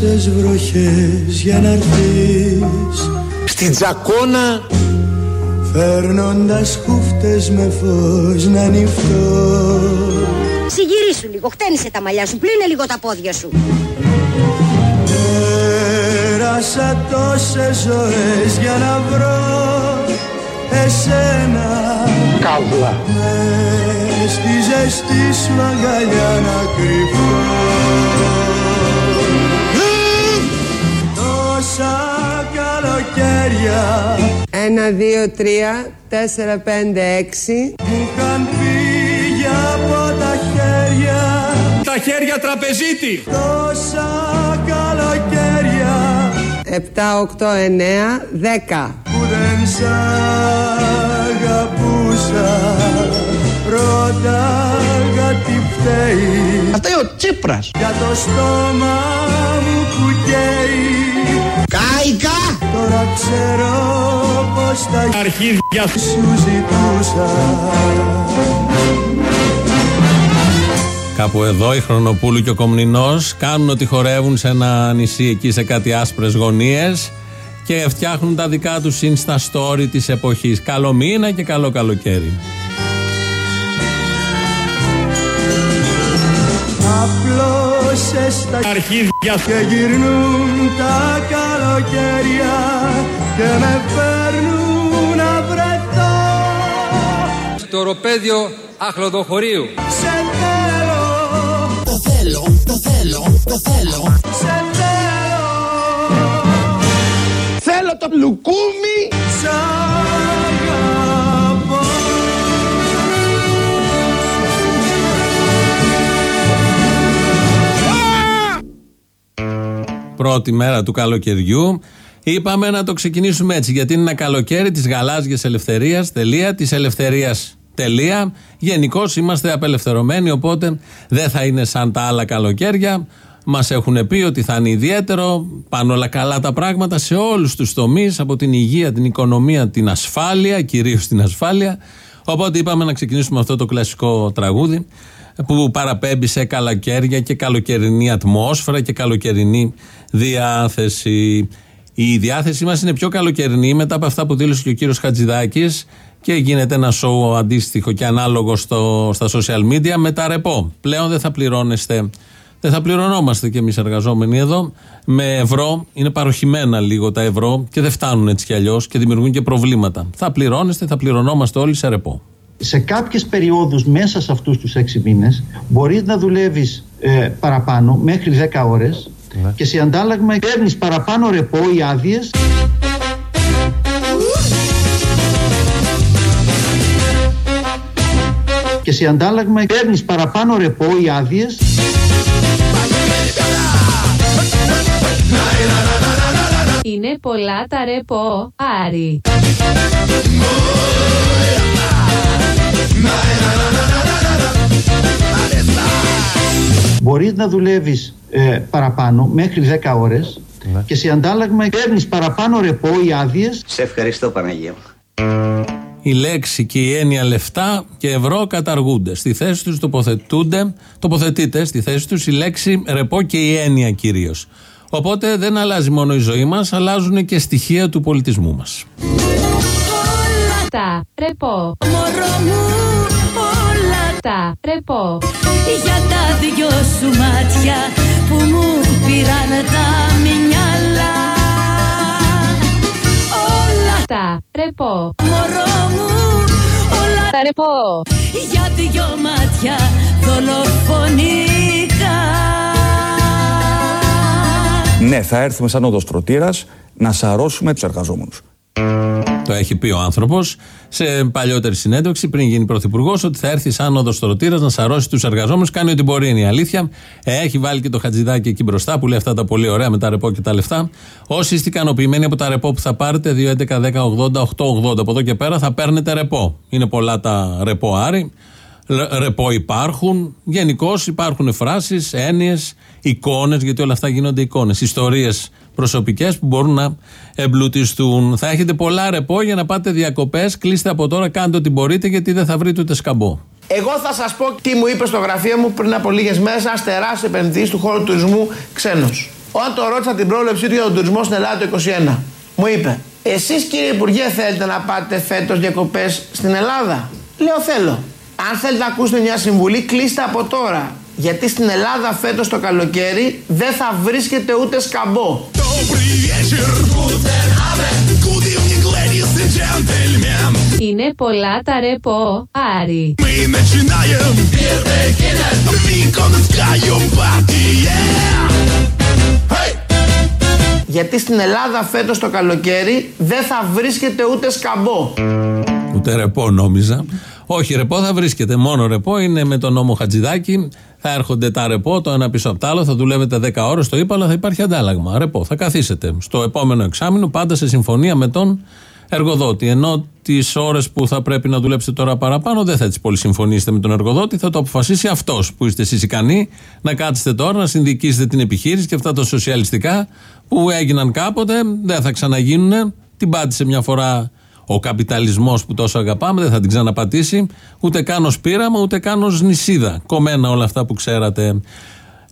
Πέρασες τόσες βροχές για να έρθεις. Στην τζακόνα Φέρνοντας χούφτες με φως να νυχτώ Συγυρίσου λίγο, χτένισε τα μαλλιά σου, πλύνε λίγο τα πόδια σου. Πέρασα τόσες ζωές για να βρω εσένα. Καύλα. Μες στη ζεστή σου αγκαλιά να κρυφώ καλοκαίρια Ένα, δύο, τρία, τέσσερα, πέντε, έξι. μου είχαν φύγει από τα χέρια. Τα χέρια τραπεζίτη. Τόσα καλοκαίρια. Επτά, οκτώ, εννέα, δέκα. που δεν σ' αγαπούσα. Ρώταγα τι φταίει. Αυτό είναι ο Τσίπρας. Για το στόμα μου που καίει Κάικα Τώρα ξέρω πως τα Αρχίδια σου ζητούσα Κάπου εδώ η Χρονοπούλου και ο Κομνηνός κάνουν ότι χορεύουν σε ένα νησί εκεί σε κάτι άσπρες γωνίες και φτιάχνουν τα δικά τους insta story της εποχής. Καλό μήνα και καλό καλοκαίρι. Απλώσες τα Αρχίδια. και γυρνούν τα καλοκαίρια και με φέρνουν να βρεθώ στο οροπέδιο Αχλοδοχωρίου. Σε θέλω. Το θέλω, το θέλω, το θέλω. Σε θέλω. Θέλω το λουκούμι Σ' αγαπώ Πρώτη μέρα του καλοκαιριού. Είπαμε να το ξεκινήσουμε έτσι, γιατί είναι ένα καλοκαίρι της γαλάζιας ελευθερίας. Τελεία. Της ελευθερίας. Τελεία. Γενικώς είμαστε απελευθερωμένοι, οπότε δεν θα είναι σαν τα άλλα καλοκαίρια. Μας έχουν πει ότι θα είναι ιδιαίτερο, πάνε όλα καλά τα πράγματα σε όλους τους τομείς, από την υγεία, την οικονομία, την ασφάλεια, κυρίως την ασφάλεια. Οπότε είπαμε να ξεκινήσουμε αυτό το κλασικό τραγούδι που παραπέμπει σε καλοκαίρια και καλοκαιρινή ατμόσφαιρα και καλοκαιρινή διάθεση. Η διάθεσή μας είναι πιο καλοκαιρινή μετά από αυτά που δήλωσε και ο κύριος Χατζηδάκης και γίνεται ένα σοου αντίστοιχο και ανάλογο στο, στα social media με τα ρεπό. Πλέον δεν θα πληρώνεστε, δεν θα πληρωνόμαστε κι εμείς εργαζόμενοι εδώ με ευρώ. Είναι παροχημένα λίγο τα ευρώ και δεν φτάνουν έτσι κι αλλιώς και δημιουργούν και προβλήματα. Θα πληρώνεστε, θα πληρωνόμαστε όλοι σε ρεπό. Σε κάποιες περιόδους μέσα σε αυτούς τους έξι μήνες μπορείς να δουλεύεις ε, παραπάνω μέχρι 10 ώρες και σε αντάλλαγμα παίρνεις παραπάνω ρεπό ή άδειες. και σε αντάλλαγμα παίρνεις παραπάνω ρεπό ή άδειες. Είναι πολλά τα ρεπό, Άρη. Μπορείς να δουλεύεις ε, παραπάνω μέχρι 10 ώρες και σε αντάλλαγμα παίρνεις παραπάνω ρεπό ή άδειες. Σε ευχαριστώ Παναγία μου. Η λέξη και η έννοια λεφτά και ευρώ καταργούνται. Στη θέση τους τοποθετούνται, τοποθετείται στη θέση τους η λέξη ρεπό και η έννοια κυρίως. Οπότε δεν αλλάζει μόνο η ζωή μας, αλλάζουν και στοιχεία του πολιτισμού μας. Τα ρεπό. Μωρό μου όλα τα ρεπό. Για τα δυο σου μάτια που μου πήραν τα μυαλά Όλα τα ρεπό. Μωρό μου όλα Τα ρεπό. για δυο μάτια δολοφονικά Ναι, θα έρθουμε σαν οδοστρωτήρας να σαρώσουμε τους εργαζόμενους. Το έχει πει ο άνθρωπος σε παλιότερη συνέντευξη πριν γίνει πρωθυπουργός ότι θα έρθει σαν οδοστρωτήρα να σαρώσει τους εργαζόμενους. Κάνει ό,τι μπορεί, είναι η αλήθεια. Ε, έχει βάλει και το χατζηδάκι εκεί μπροστά που λέει αυτά τα πολύ ωραία με τα ρεπό και τα λεφτά. Όσοι είστε ικανοποιημένοι από τα ρεπό που θα πάρετε, 2, 11, 10, 80, 8, 80. Από εδώ και πέρα θα παίρνετε ρεπό. Είναι πολλά τα ρεπό άρι. Ρ- Ρεπό υπάρχουν. Γενικώς υπάρχουν φράσεις, έννοιες, εικόνες, γιατί όλα αυτά γίνονται εικόνες. Ιστορίες προσωπικές που μπορούν να εμπλουτιστούν. Θα έχετε πολλά ρεπό για να πάτε διακοπές. Κλείστε από τώρα, κάντε ό,τι μπορείτε, γιατί δεν θα βρείτε ούτε σκαμπό. Εγώ θα σας πω τι μου είπε στο γραφείο μου πριν από λίγες μέρες ένα τεράστιο επενδυτή του χώρου τουρισμού ξένος. Όταν το ρώτησα την πρόβλεψή του για τον τουρισμό στην Ελλάδα το 2021, μου είπε, Εσείς κύριε Υπουργέ θέλετε να πάτε φέτος διακοπές στην Ελλάδα; Λέω θέλω. Αν θέλετε να ακούσετε μια συμβουλή, κλείστε από τώρα. Γιατί στην Ελλάδα φέτος το καλοκαίρι δεν θα βρίσκεται ούτε σκαμπό. Είναι πολλά τα ρεπό, Άρη. Γιατί στην Ελλάδα φέτος το καλοκαίρι δεν θα βρίσκεται ούτε σκαμπό. Ούτε ρεπό νόμιζα. Όχι, ρεπό θα βρίσκεται. Μόνο ρεπό είναι με τον νόμο Χατζηδάκη. Θα έρχονται τα ρεπό το ένα πίσω από το άλλο. Θα δουλεύετε 10 ώρες το είπα, αλλά θα υπάρχει αντάλλαγμα. Ρεπό. Θα καθίσετε στο επόμενο εξάμεινο πάντα σε συμφωνία με τον εργοδότη. Ενώ τις ώρες που θα πρέπει να δουλέψετε τώρα παραπάνω δεν θα τις πολύ συμφωνήσετε με τον εργοδότη, θα το αποφασίσει αυτός που είστε εσείς ικανοί να κάτσετε τώρα, να συνδικήσετε την επιχείρηση και αυτά τα σοσιαλιστικά που έγιναν κάποτε δεν θα ξαναγίνουν. Την πάτησε μια φορά ο καπιταλισμός που τόσο αγαπάμε, δεν θα την ξαναπατήσει ούτε καν ως πείραμα, ούτε καν ως νησίδα. Κομμένα όλα αυτά που ξέρατε.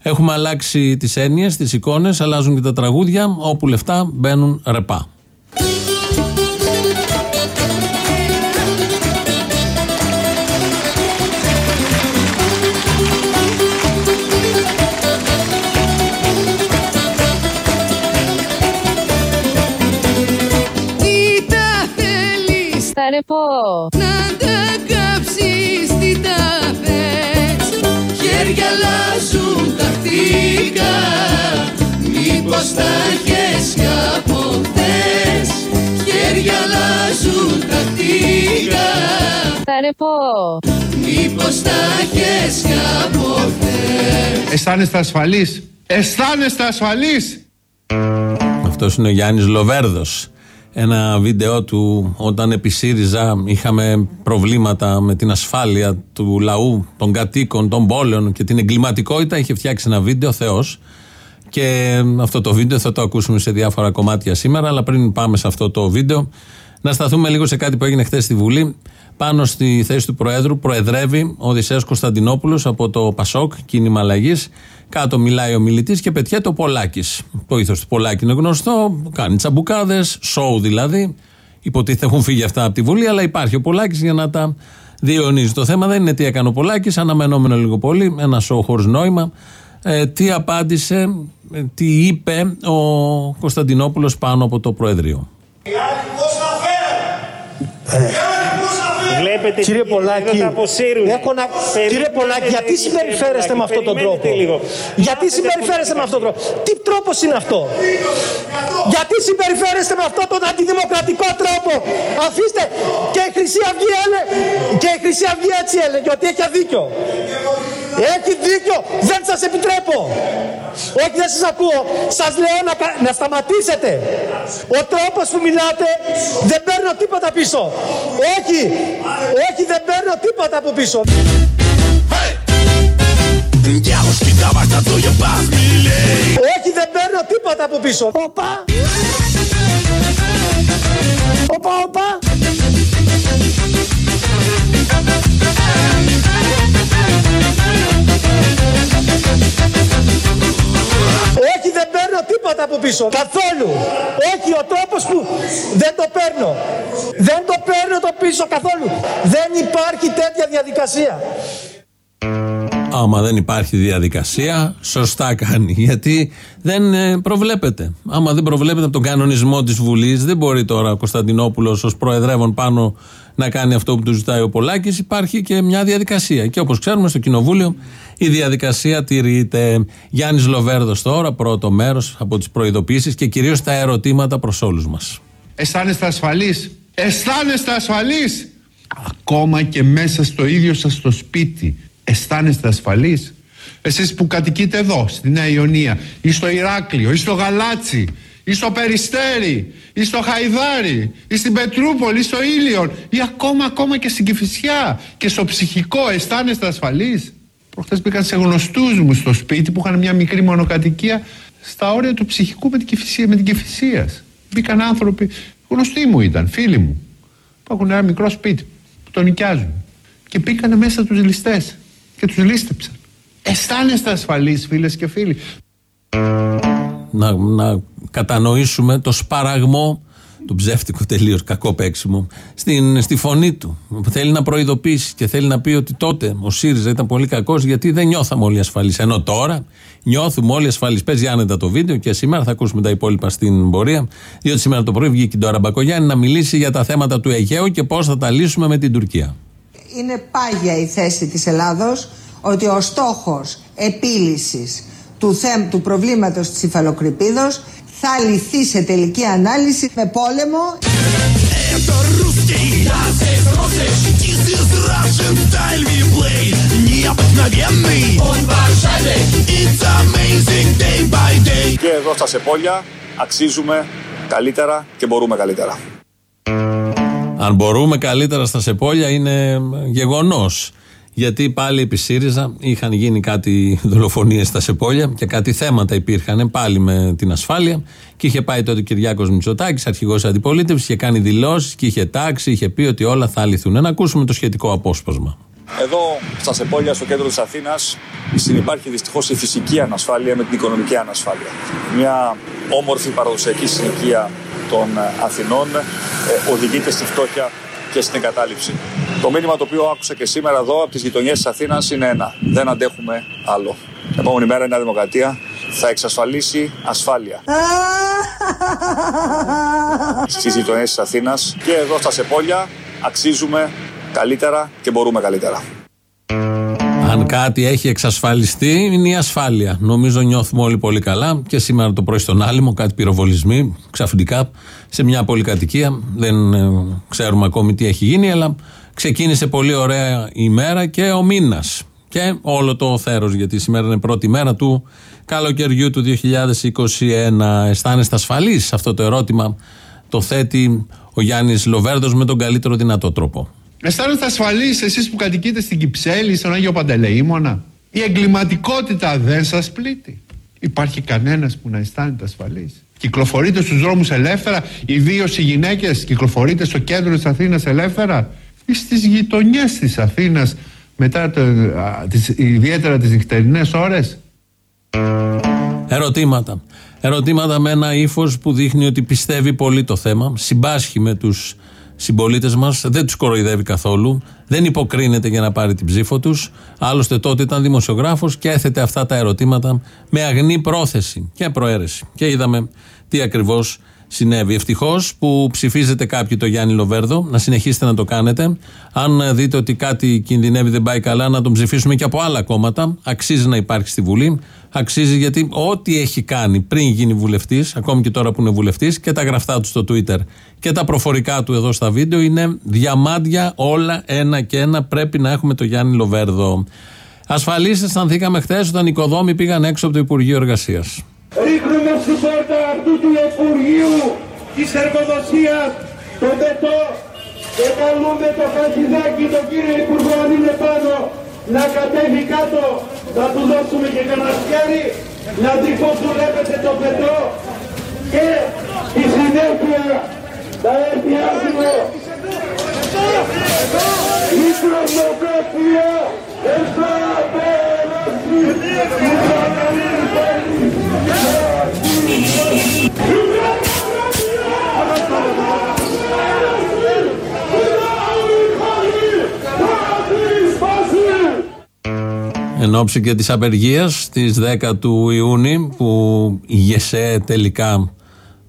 Έχουμε αλλάξει τις έννοιες, τις εικόνες, αλλάζουν και τα τραγούδια. Όπου λεφτά μπαίνουν ρεπά. Θέλεις Τα ρεπό. να τα κάψεις τι τα θες Χέρια αλλάζουν τακτικά Μήπως τα έχεις κι από χθες Χέρια αλλάζουν τακτικά Τα ρεπό. Μήπως τα έχεις κι από χθες Αισθάνεστε ασφαλείς. Αισθάνεστε ασφαλείς. Αυτός είναι ο Γιάννης Λοβέρδος. Ένα βίντεο του όταν επί ΣΥΡΙΖΑ είχαμε προβλήματα με την ασφάλεια του λαού, των κατοίκων, των πόλεων και την εγκληματικότητα. Είχε φτιάξει ένα βίντεο, Θεός. Και αυτό το βίντεο θα το ακούσουμε σε διάφορα κομμάτια σήμερα. Αλλά πριν πάμε σε αυτό το βίντεο, να σταθούμε λίγο σε κάτι που έγινε χθες στη Βουλή. Πάνω στη θέση του Προέδρου προεδρεύει ο Οδυσσέας Κωνσταντινόπουλος από το Πασόκ, κίνημα αλλαγής. Κάτω μιλάει ο μιλητής και πετιέται ο Πολάκης. Το ήθος του Πολάκη είναι γνωστό, κάνει τσαμπουκάδες, σοου δηλαδή. Υποτίθεται έχουν φύγει αυτά από τη Βουλή, αλλά υπάρχει ο Πολάκης για να τα διαιωνίζει. Το θέμα δεν είναι τι έκανε ο Πολάκης, αναμενόμενο λίγο πολύ, ένα σοου χωρίς νόημα. Ε, τι απάντησε, ε, τι είπε ο Κωνσταντινόπουλος πάνω από το Προεδρείο. Βλέπετε Κύριε τι Πολάκη, γίνεται, τα αποσύρουν. έχω να... Περιμένετε, κύριε Πολάκη, γιατί κύριε συμπεριφέρεστε με αυτόν τον τρόπο; περιμένετε λίγο. Γιατί Μάθετε συμπεριφέρεστε πώς με αυτόν τον τρόπο; Τι τρόπος είναι αυτό; Γιατί συμπεριφέρεστε με αυτόν τον αντιδημοκρατικό τρόπο; Αφήστε και η Χρυσή Αυγή έλεγε, και η Χρυσή Αυγή έτσι έλεγε ότι έχει αδίκιο. Έχει δίκιο, δεν σας επιτρέπω. Όχι, δεν σας ακούω. Σας λέω να, κα- να σταματήσετε. Ο τρόπος που μιλάτε δεν παίρνω τίποτα πίσω. Όχι, όχι, δεν παίρνω τίποτα από πίσω. Όχι, δεν παίρνω τίποτα από πίσω. Οπα. Οπα, οπα. Τίποτα από πίσω. Καθόλου. Όχι, ο τρόπος που δεν το παίρνω. Δεν το παίρνω το πίσω καθόλου. Δεν υπάρχει τέτοια διαδικασία. Άμα δεν υπάρχει διαδικασία, σωστά κάνει. Γιατί δεν ε, προβλέπεται. Άμα δεν προβλέπεται από τον κανονισμό της Βουλής, δεν μπορεί τώρα ο Κωνσταντινόπουλος ως προεδρεύον πάνω να κάνει αυτό που του ζητάει ο Πολάκης. Υπάρχει και μια διαδικασία. Και όπως ξέρουμε, στο Κοινοβούλιο η διαδικασία τηρείται. Γιάννης Λοβέρδος τώρα, πρώτο μέρος από τις προειδοποιήσεις και κυρίως τα ερωτήματα προς όλους μας. Αισθάνεστε ασφαλείς; Αισθάνεστε ασφαλείς; Ακόμα και μέσα στο ίδιο σας το σπίτι. Αισθάνεστε ασφαλείς; Εσείς που κατοικείτε εδώ, στη Νέα Ιωνία, ή στο Ηράκλειο, ή στο Γαλάτσι, ή στο Περιστέρι, ή στο Χαϊδάρι, ή στην Πετρούπολη, ή στο Ήλιον, ή ακόμα, ακόμα και στην Κηφισιά και στο ψυχικό. Αισθάνεστε ασφαλείς; Προχθές μπήκαν σε γνωστούς μου στο σπίτι που είχαν μια μικρή μονοκατοικία στα όρια του ψυχικού με την Κηφισία. Με την Κηφισίας. Μπήκαν άνθρωποι, γνωστοί μου ήταν, φίλοι μου, που έχουν ένα μικρό σπίτι, που το νοικιάζουν. Και πήγανε μέσα τους ληστές και τους λίστεψαν. Αισθάνεστε ασφαλείς φίλες και φίλοι. Να, να κατανοήσουμε το σπαραγμό του ψεύτικου τελείως κακό παίξιμο στην, στη φωνή του. Θέλει να προειδοποιήσει και θέλει να πει ότι τότε ο ΣΥΡΙΖΑ ήταν πολύ κακός γιατί δεν νιώθαμε όλοι ασφαλείς. Ενώ τώρα νιώθουμε όλοι ασφαλείς. Παίζει άνετα το βίντεο και σήμερα θα ακούσουμε τα υπόλοιπα στην πορεία. Διότι σήμερα το πρωί βγήκε τώρα Μπακογιάννη να μιλήσει για τα θέματα του Αιγαίου και πώς θα τα λύσουμε με την Τουρκία. Είναι πάγια η θέση της Ελλάδος ότι ο στόχος επίλυσης του, θέμ, του προβλήματος της υφαλοκρηπίδος θα λυθεί σε τελική ανάλυση με πόλεμο. Και εδώ στα Σεπόλια αξίζουμε καλύτερα και μπορούμε καλύτερα. Αν μπορούμε καλύτερα στα Σεπόλια είναι γεγονός. Γιατί πάλι επί ΣΥΡΙΖΑ είχαν γίνει κάτι δολοφονίες στα Σεπόλια και κάτι θέματα υπήρχαν πάλι με την ασφάλεια. Και είχε πάει τότε ο Κυριάκος Μητσοτάκης, αρχηγός αντιπολίτευσης, είχε κάνει δηλώσεις και είχε τάξει, είχε πει ότι όλα θα λυθούν. Να ακούσουμε το σχετικό απόσπασμα. Εδώ στα Σεπόλια, στο κέντρο της Αθήνας, συνεπάρχει δυστυχώς η φυσική ανασφάλεια με την οικονομική ανασφάλεια. Μια όμορφη παραδοσιακή συνοικία των ε, Αθηνών ε, οδηγείται στη φτώχεια και στην εγκατάλειψη. Το μήνυμα το οποίο άκουσα και σήμερα εδώ από τις γειτονιές της Αθήνας είναι ένα. Δεν αντέχουμε άλλο. Επόμενη μέρα η Νέα Δημοκρατία θα εξασφαλίσει ασφάλεια στις γειτονιές της Αθήνας και εδώ στα Σεπόλια αξίζουμε καλύτερα και μπορούμε καλύτερα. Αν κάτι έχει εξασφαλιστεί είναι η ασφάλεια. Νομίζω νιώθουμε όλοι πολύ καλά και σήμερα το πρωί στον Άλυμο κάτι πυροβολισμοί ξαφνικά σε μια πολυκατοικία. Δεν ε, ξέρουμε ακόμη τι έχει γίνει, αλλά ξεκίνησε πολύ ωραία η μέρα και ο μήνας. Και όλο το θέρος γιατί σήμερα είναι πρώτη μέρα του καλοκαιριού του 2021. Αισθάνεστε ασφαλείς; Αυτό το ερώτημα το θέτει ο Γιάννης Λοβέρδος με τον καλύτερο δυνατό τρόπο. Αισθάνεστε ασφαλείς εσείς που κατοικείτε στην Κυψέλη, στον Άγιο Παντελεήμονα; Η εγκληματικότητα δεν σας πλήττει. Υπάρχει κανένας που να αισθάνεται ασφαλής. Κυκλοφορείτε στους δρόμους ελεύθερα, ιδίως οι γυναίκες κυκλοφορείτε στο κέντρο της Αθήνας ελεύθερα; Ή στις γειτονιές της Αθήνας μετά το, α, τις, ιδιαίτερα τις νυχτερινές ώρες; Ερωτήματα. Ερωτήματα με ένα ύφος που δείχνει ότι πιστεύει πολύ το θέμα, συμπάσχει με τους συμπολίτες μας, δεν τους κοροϊδεύει καθόλου, δεν υποκρίνεται για να πάρει την ψήφο τους. Άλλωστε τότε ήταν δημοσιογράφος και έθετε αυτά τα ερωτήματα με αγνή πρόθεση και προαίρεση. Και είδαμε τι ακριβώς συνέβη. Ευτυχώς που ψηφίζετε κάποιοι το Γιάννη Λοβέρδο, να συνεχίσετε να το κάνετε. Αν δείτε ότι κάτι κινδυνεύει, δεν πάει καλά, να τον ψηφίσουμε και από άλλα κόμματα. Αξίζει να υπάρχει στη Βουλή. Αξίζει γιατί ό,τι έχει κάνει πριν γίνει βουλευτής, ακόμη και τώρα που είναι βουλευτής, και τα γραφτά του στο Twitter και τα προφορικά του εδώ στα βίντεο είναι διαμάντια όλα ένα και ένα. Πρέπει να έχουμε το Γιάννη Λοβέρδο. Ασφαλείς αισθανθήκαμε χθες όταν οι οικοδόμοι πήγαν έξω από το Υπουργείο Εργασίας. Ρίχνουμε στην πόρτα αυτού του Υπουργείου της Εργοδοσίας το πετό και καλούμε το Χατζηδάκι, τον κύριο Υπουργό αν είναι πάνω, να κατέβει κάτω, να του δώσουμε και κανένα σκιάρι, να δει πώς δουλεύετε το πετό και στη συνέχεια θα έρθει άσχημο. Η τρομοκρατία θα Εν ώψη και της απεργίας της 10 του Ιούνιου που η ΓΕΣΕ τελικά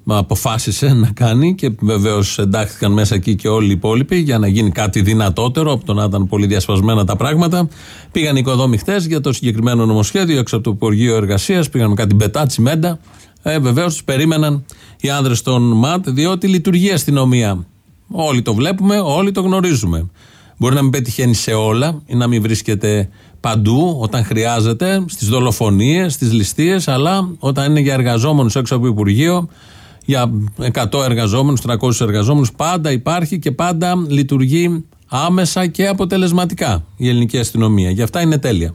αποφάσισε να κάνει και βεβαίως εντάχθηκαν μέσα εκεί και όλοι οι υπόλοιποι για να γίνει κάτι δυνατότερο από το να ήταν πολύ διασπασμένα τα πράγματα. Πήγαν οι οικοδόμοι χθε για το συγκεκριμένο νομοσχέδιο έξω από το Υπουργείο Εργασίας, πήγαν με κάτι μπετά τσιμέντα. Ε, βεβαίως τους περίμεναν οι άνδρες των ΜΑΤ, διότι λειτουργεί η αστυνομία. Όλοι το βλέπουμε, όλοι το γνωρίζουμε. Μπορεί να μην πετυχαίνει σε όλα ή να μην βρίσκεται παντού όταν χρειάζεται, στις δολοφονίες, στις ληστείες, αλλά όταν είναι για εργαζόμενους έξω από το Υπουργείο, για 100 εργαζόμενους, 300 εργαζόμενους, πάντα υπάρχει και πάντα λειτουργεί άμεσα και αποτελεσματικά η ελληνική αστυνομία. Γι' αυτά είναι τέλεια.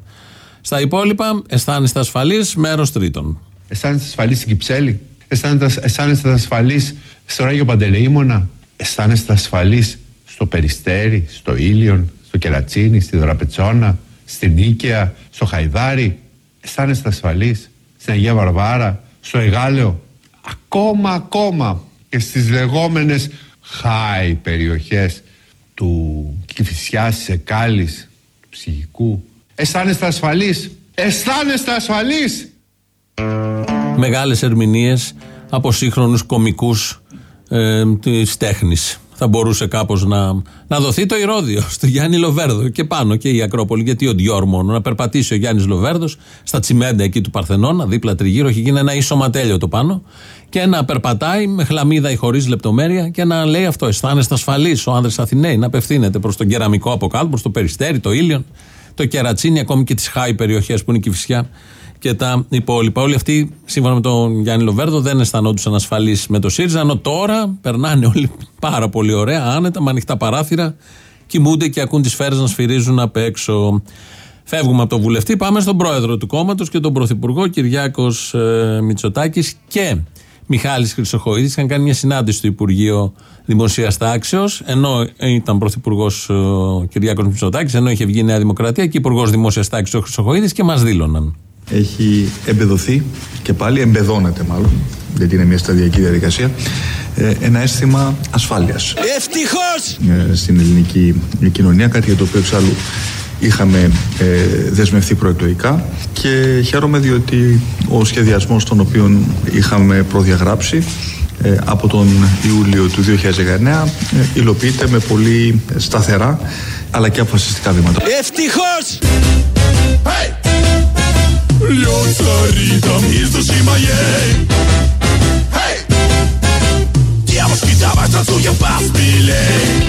Στα υπόλοιπα, αισθάνεστε ασφαλείς, μέρος τρίτον. Αισθάνεστε ασφαλείς στην Κυψέλη, αισθάνεστε, αισθάνεστε ασφαλείς στο Ράγιο Παντελεήμονα, αισθάνεστε ασφαλείς στο Περιστέρι, στο Ήλιον, στο Κερατσίνι, στη Δραπετσόνα, στην Νίκαια, στο Χαϊδάρι. Αισθάνεστε ασφαλείς στην Αγία Βαρβάρα, στο Εγάλεο. Ακόμα, ακόμα και στις λεγόμενες high περιοχές του Κηφισιάς, της Εκάλης, του Ψυχικού. Αισθάνεστε ασφαλείς. Αισθάνεστε ασφαλείς. Μεγάλες ερμηνείες από σύγχρονους κομικούς ε, της τέχνης. Θα μπορούσε κάπως να, να δοθεί το ηρώδιο στο Γιάννη Λοβέρδο και πάνω και η Ακρόπολη. Γιατί ο Ντιόρ μόνο να περπατήσει ο Γιάννης Λοβέρδος στα τσιμέντα εκεί του Παρθενώνα, δίπλα τριγύρω, έχει γίνει ένα ισοματέλειο το πάνω και να περπατάει με χλαμίδα ή χωρίς λεπτομέρεια και να λέει αυτό. Αισθάνεστε ασφαλής ο άνδρες Αθηναίοι να απευθύνεται προς τον κεραμικό από κάτω, προ το περιστέρι, το ήλιον, το κερατσίνι, ακόμη και τις χάι περιοχές που είναι η Κυφσιά και τα υπόλοιπα. Όλοι αυτοί, σύμφωνα με τον Γιάννη Λοβέρδο, δεν αισθανόντουσαν ασφαλείς με το ΣΥΡΙΖΑ, ενώ τώρα περνάνε όλοι πάρα πολύ ωραία, άνετα, με ανοιχτά παράθυρα, κοιμούνται και ακούν τις σφαίρε να σφυρίζουν απ' έξω. Φεύγουμε από τον βουλευτή, πάμε στον πρόεδρο του κόμματος και τον πρωθυπουργό Κυριάκος ε, Μητσοτάκης και Μιχάλης Χρυσοχοίδης. Είχαν κάνει μια συνάντηση στο Υπουργείο Δημοσίας Τάξεως, ενώ ήταν πρωθυπουργός ο Κυριάκος Μητσοτάκης, ενώ είχε βγει η Νέα Δημοκρατία και υπουργός Δημόσιας Τάξης ο Χρυσοχοίδης και μας δήλωναν. Έχει εμπεδοθεί και πάλι εμπεδώνεται μάλλον, γιατί είναι μια σταδιακή διαδικασία, ε, ένα αίσθημα ασφάλειας. Ευτυχώς! Ε, στην ελληνική κοινωνία, κάτι για το οποίο εξάλλου είχαμε ε, δεσμευτεί προεκλογικά και χαίρομαι διότι ο σχεδιασμός τον οποίο είχαμε προδιαγράψει ε, από τον Ιούλιο του 2019 ε, υλοποιείται με πολύ σταθερά αλλά και αποφασιστικά βήματα. Ευτυχώς! Λιώθαρη μίσο σημαγέ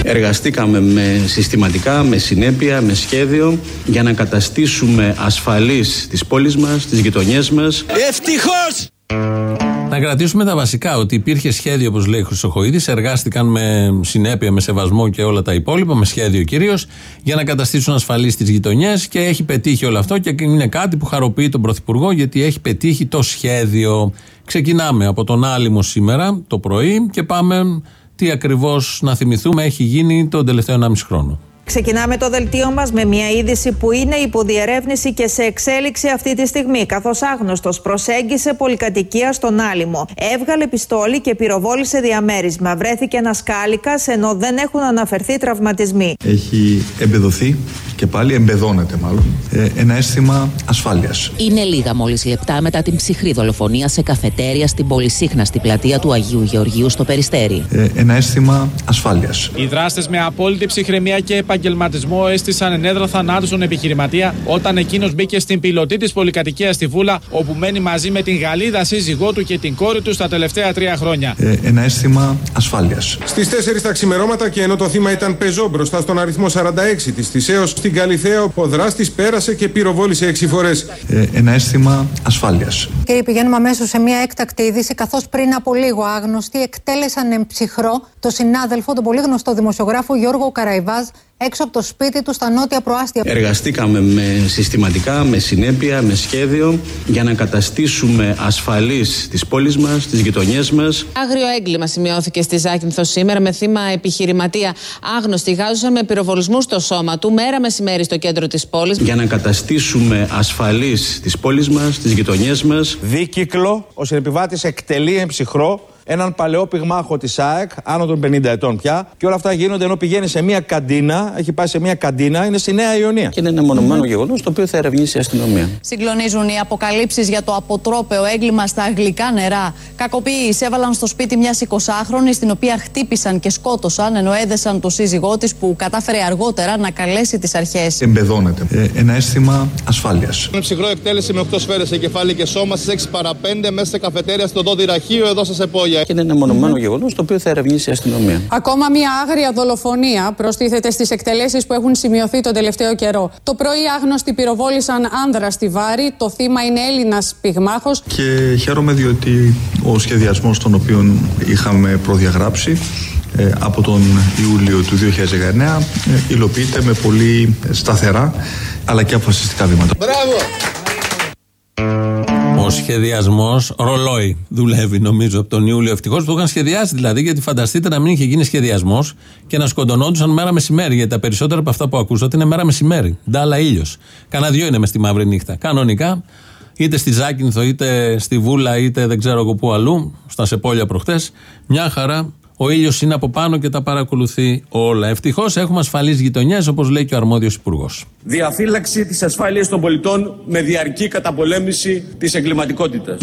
Εργαστήκαμε με συστηματικά, με συνέπεια, με σχέδιο για να καταστήσουμε ασφαλείς τις πόλεις μας, τις γειτονιές μας. Ευτυχώς! Να κρατήσουμε τα βασικά, ότι υπήρχε σχέδιο, όπως λέει ο Χρυσοχοίδης, εργάστηκαν με συνέπεια, με σεβασμό και όλα τα υπόλοιπα, με σχέδιο κυρίως, για να καταστήσουν ασφαλείς τις γειτονιές και έχει πετύχει όλο αυτό και είναι κάτι που χαροποιεί τον Πρωθυπουργό γιατί έχει πετύχει το σχέδιο. Ξεκινάμε από τον Άλυμο σήμερα το πρωί και πάμε τι ακριβώς να θυμηθούμε έχει γίνει τον τελευταίο 1,5 χρόνο. Ξεκινάμε το δελτίο μας με μια είδηση που είναι υποδιερεύνηση και σε εξέλιξη αυτή τη στιγμή, καθώς άγνωστος προσέγγισε πολυκατοικία στον Άλυμο. Έβγαλε πιστόλι και πυροβόλησε διαμέρισμα. Βρέθηκε ένα κάλικας ενώ δεν έχουν αναφερθεί τραυματισμοί. Έχει εμπεδοθεί και πάλι εμπεδώνεται μάλλον ε, ένα αίσθημα ασφάλειας. Είναι λίγα μόλις λεπτά μετά την ψυχρή δολοφονία σε καφετέρια στην πολυσύχναστη πλατεία του Αγίου Γεωργίου στο Περιστέρι. Ε, ένα αίσθημα ασφάλειας. Οι δράστες με απόλυτη ψυχραιμία και επαγγελματισμό έστησαν ενέδρα θανάτου στον επιχειρηματία όταν εκείνος μπήκε στην πιλωτή της πολυκατοικίας στη Βούλα, όπου μένει μαζί με την Γαλλίδα σύζυγό του και την κόρη τους στα τελευταία τρία χρόνια. Ε, ένα αίσθημα ασφάλειας. Στις 4 τα ξημερώματα και ενώ το θύμα ήταν πεζό μπροστά στον αριθμό 46 της Θησέω, στην Καλιθέα ο δράστη πέρασε και πυροβόλησε 6 φορές. Ε, ένα αίσθημα ασφάλειας. Κύριε, πηγαίνουμε αμέσως σε μια έκτακτη είδηση, καθώς πριν από λίγο άγνωστοι εκτέλεσαν εν ψυχρό το συνάδελφο, τον πολύ γνωστό δημοσιογράφο Γιώργο Καραϊβάζ, έξω από το σπίτι του στα νότια προάστια. Εργαστήκαμε με συστηματικά, με συνέπεια, με σχέδιο για να καταστήσουμε ασφαλείς τις πόλεις μας, τις γειτονιές μας. Άγριο έγκλημα σημειώθηκε στη Ζάκυνθο σήμερα με θύμα επιχειρηματία. Άγνωστοι γάζουσαν με πυροβολισμούς στο σώμα του μέρα μεσημέρι στο κέντρο της πόλης. Για να καταστήσουμε ασφαλείς τις πόλεις μας, τις γειτονιές μας. Δίκυκλο, ο συνεπιβάτης εκτελεί εν ψυχρό έναν παλαιό πυγμάχο της ΑΕΚ, άνω των 50 ετών πια. Και όλα αυτά γίνονται ενώ πηγαίνει σε μια καντίνα, έχει πάει σε μια καντίνα, είναι στη Νέα Ιωνία. Και είναι ένα μονομένο γεγονός το οποίο θα ερευνήσει η αστυνομία. Συγκλονίζουν οι αποκαλύψεις για το αποτρόπαιο έγκλημα στα αγγλικά νερά. Κακοποίηση έβαλαν στο σπίτι μιας 20χρονη, την οποία χτύπησαν και σκότωσαν, ενώ έδεσαν το σύζυγό της που κατάφερε αργότερα να καλέσει τις αρχές. Εμπεδώνεται ε, ένα αίσθημα ασφάλειας. Με ψυχρό εκτέλεση με 8 σφαίρες σε κεφάλι και σώμα στις 6 παρα 5 μέσα σε καφετέρια στο Δόδη εδώ σας επόγεια. Και είναι ένα μονομένο γεγονός το οποίο θα ερευνήσει η αστυνομία. Ακόμα μια άγρια δολοφονία προστίθεται στις εκτελέσεις που έχουν σημειωθεί τον τελευταίο καιρό. Το πρωί άγνωστοι πυροβόλησαν άνδρα στη Βάρη. Το θύμα είναι Έλληνας πυγμάχος. Και χαίρομαι διότι ο σχεδιασμός τον οποίο είχαμε προδιαγράψει ε, από τον Ιούλιο του 2019 ε, υλοποιείται με πολύ σταθερά αλλά και αποφασιστικά βήματα. Μπράβο! Σχεδιασμός ρολόι δουλεύει, νομίζω, από τον Ιούλιο. Ευτυχώς το είχαν σχεδιάσει δηλαδή, γιατί φανταστείτε να μην είχε γίνει σχεδιασμός και να σκοτωνόντουσαν μέρα μεσημέρι. Γιατί τα περισσότερα από αυτά που ακούσατε είναι μέρα μεσημέρι. Ντάλα ήλιος. Κάνα δυο είναι μες στη μαύρη νύχτα. Κανονικά, είτε στη Ζάκυνθο, είτε στη Βούλα, είτε δεν ξέρω εγώ πού αλλού, στα Σεπόλια προχτές, μια χαρά ο ήλιος είναι από πάνω και τα παρακολουθεί όλα. Ευτυχώς έχουμε ασφαλείς γειτονιές, όπως λέει και ο αρμόδιος υπουργός. Διαφύλαξη της ασφάλειας των πολιτών με διαρκή καταπολέμηση της εγκληματικότητας.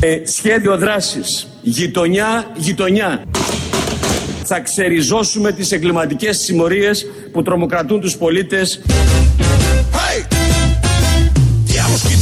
Ε, σχέδιο δράσης. Γειτονιά, γειτονιά. Θα ξεριζώσουμε τις εγκληματικές συμμορίες που τρομοκρατούν τους πολίτες.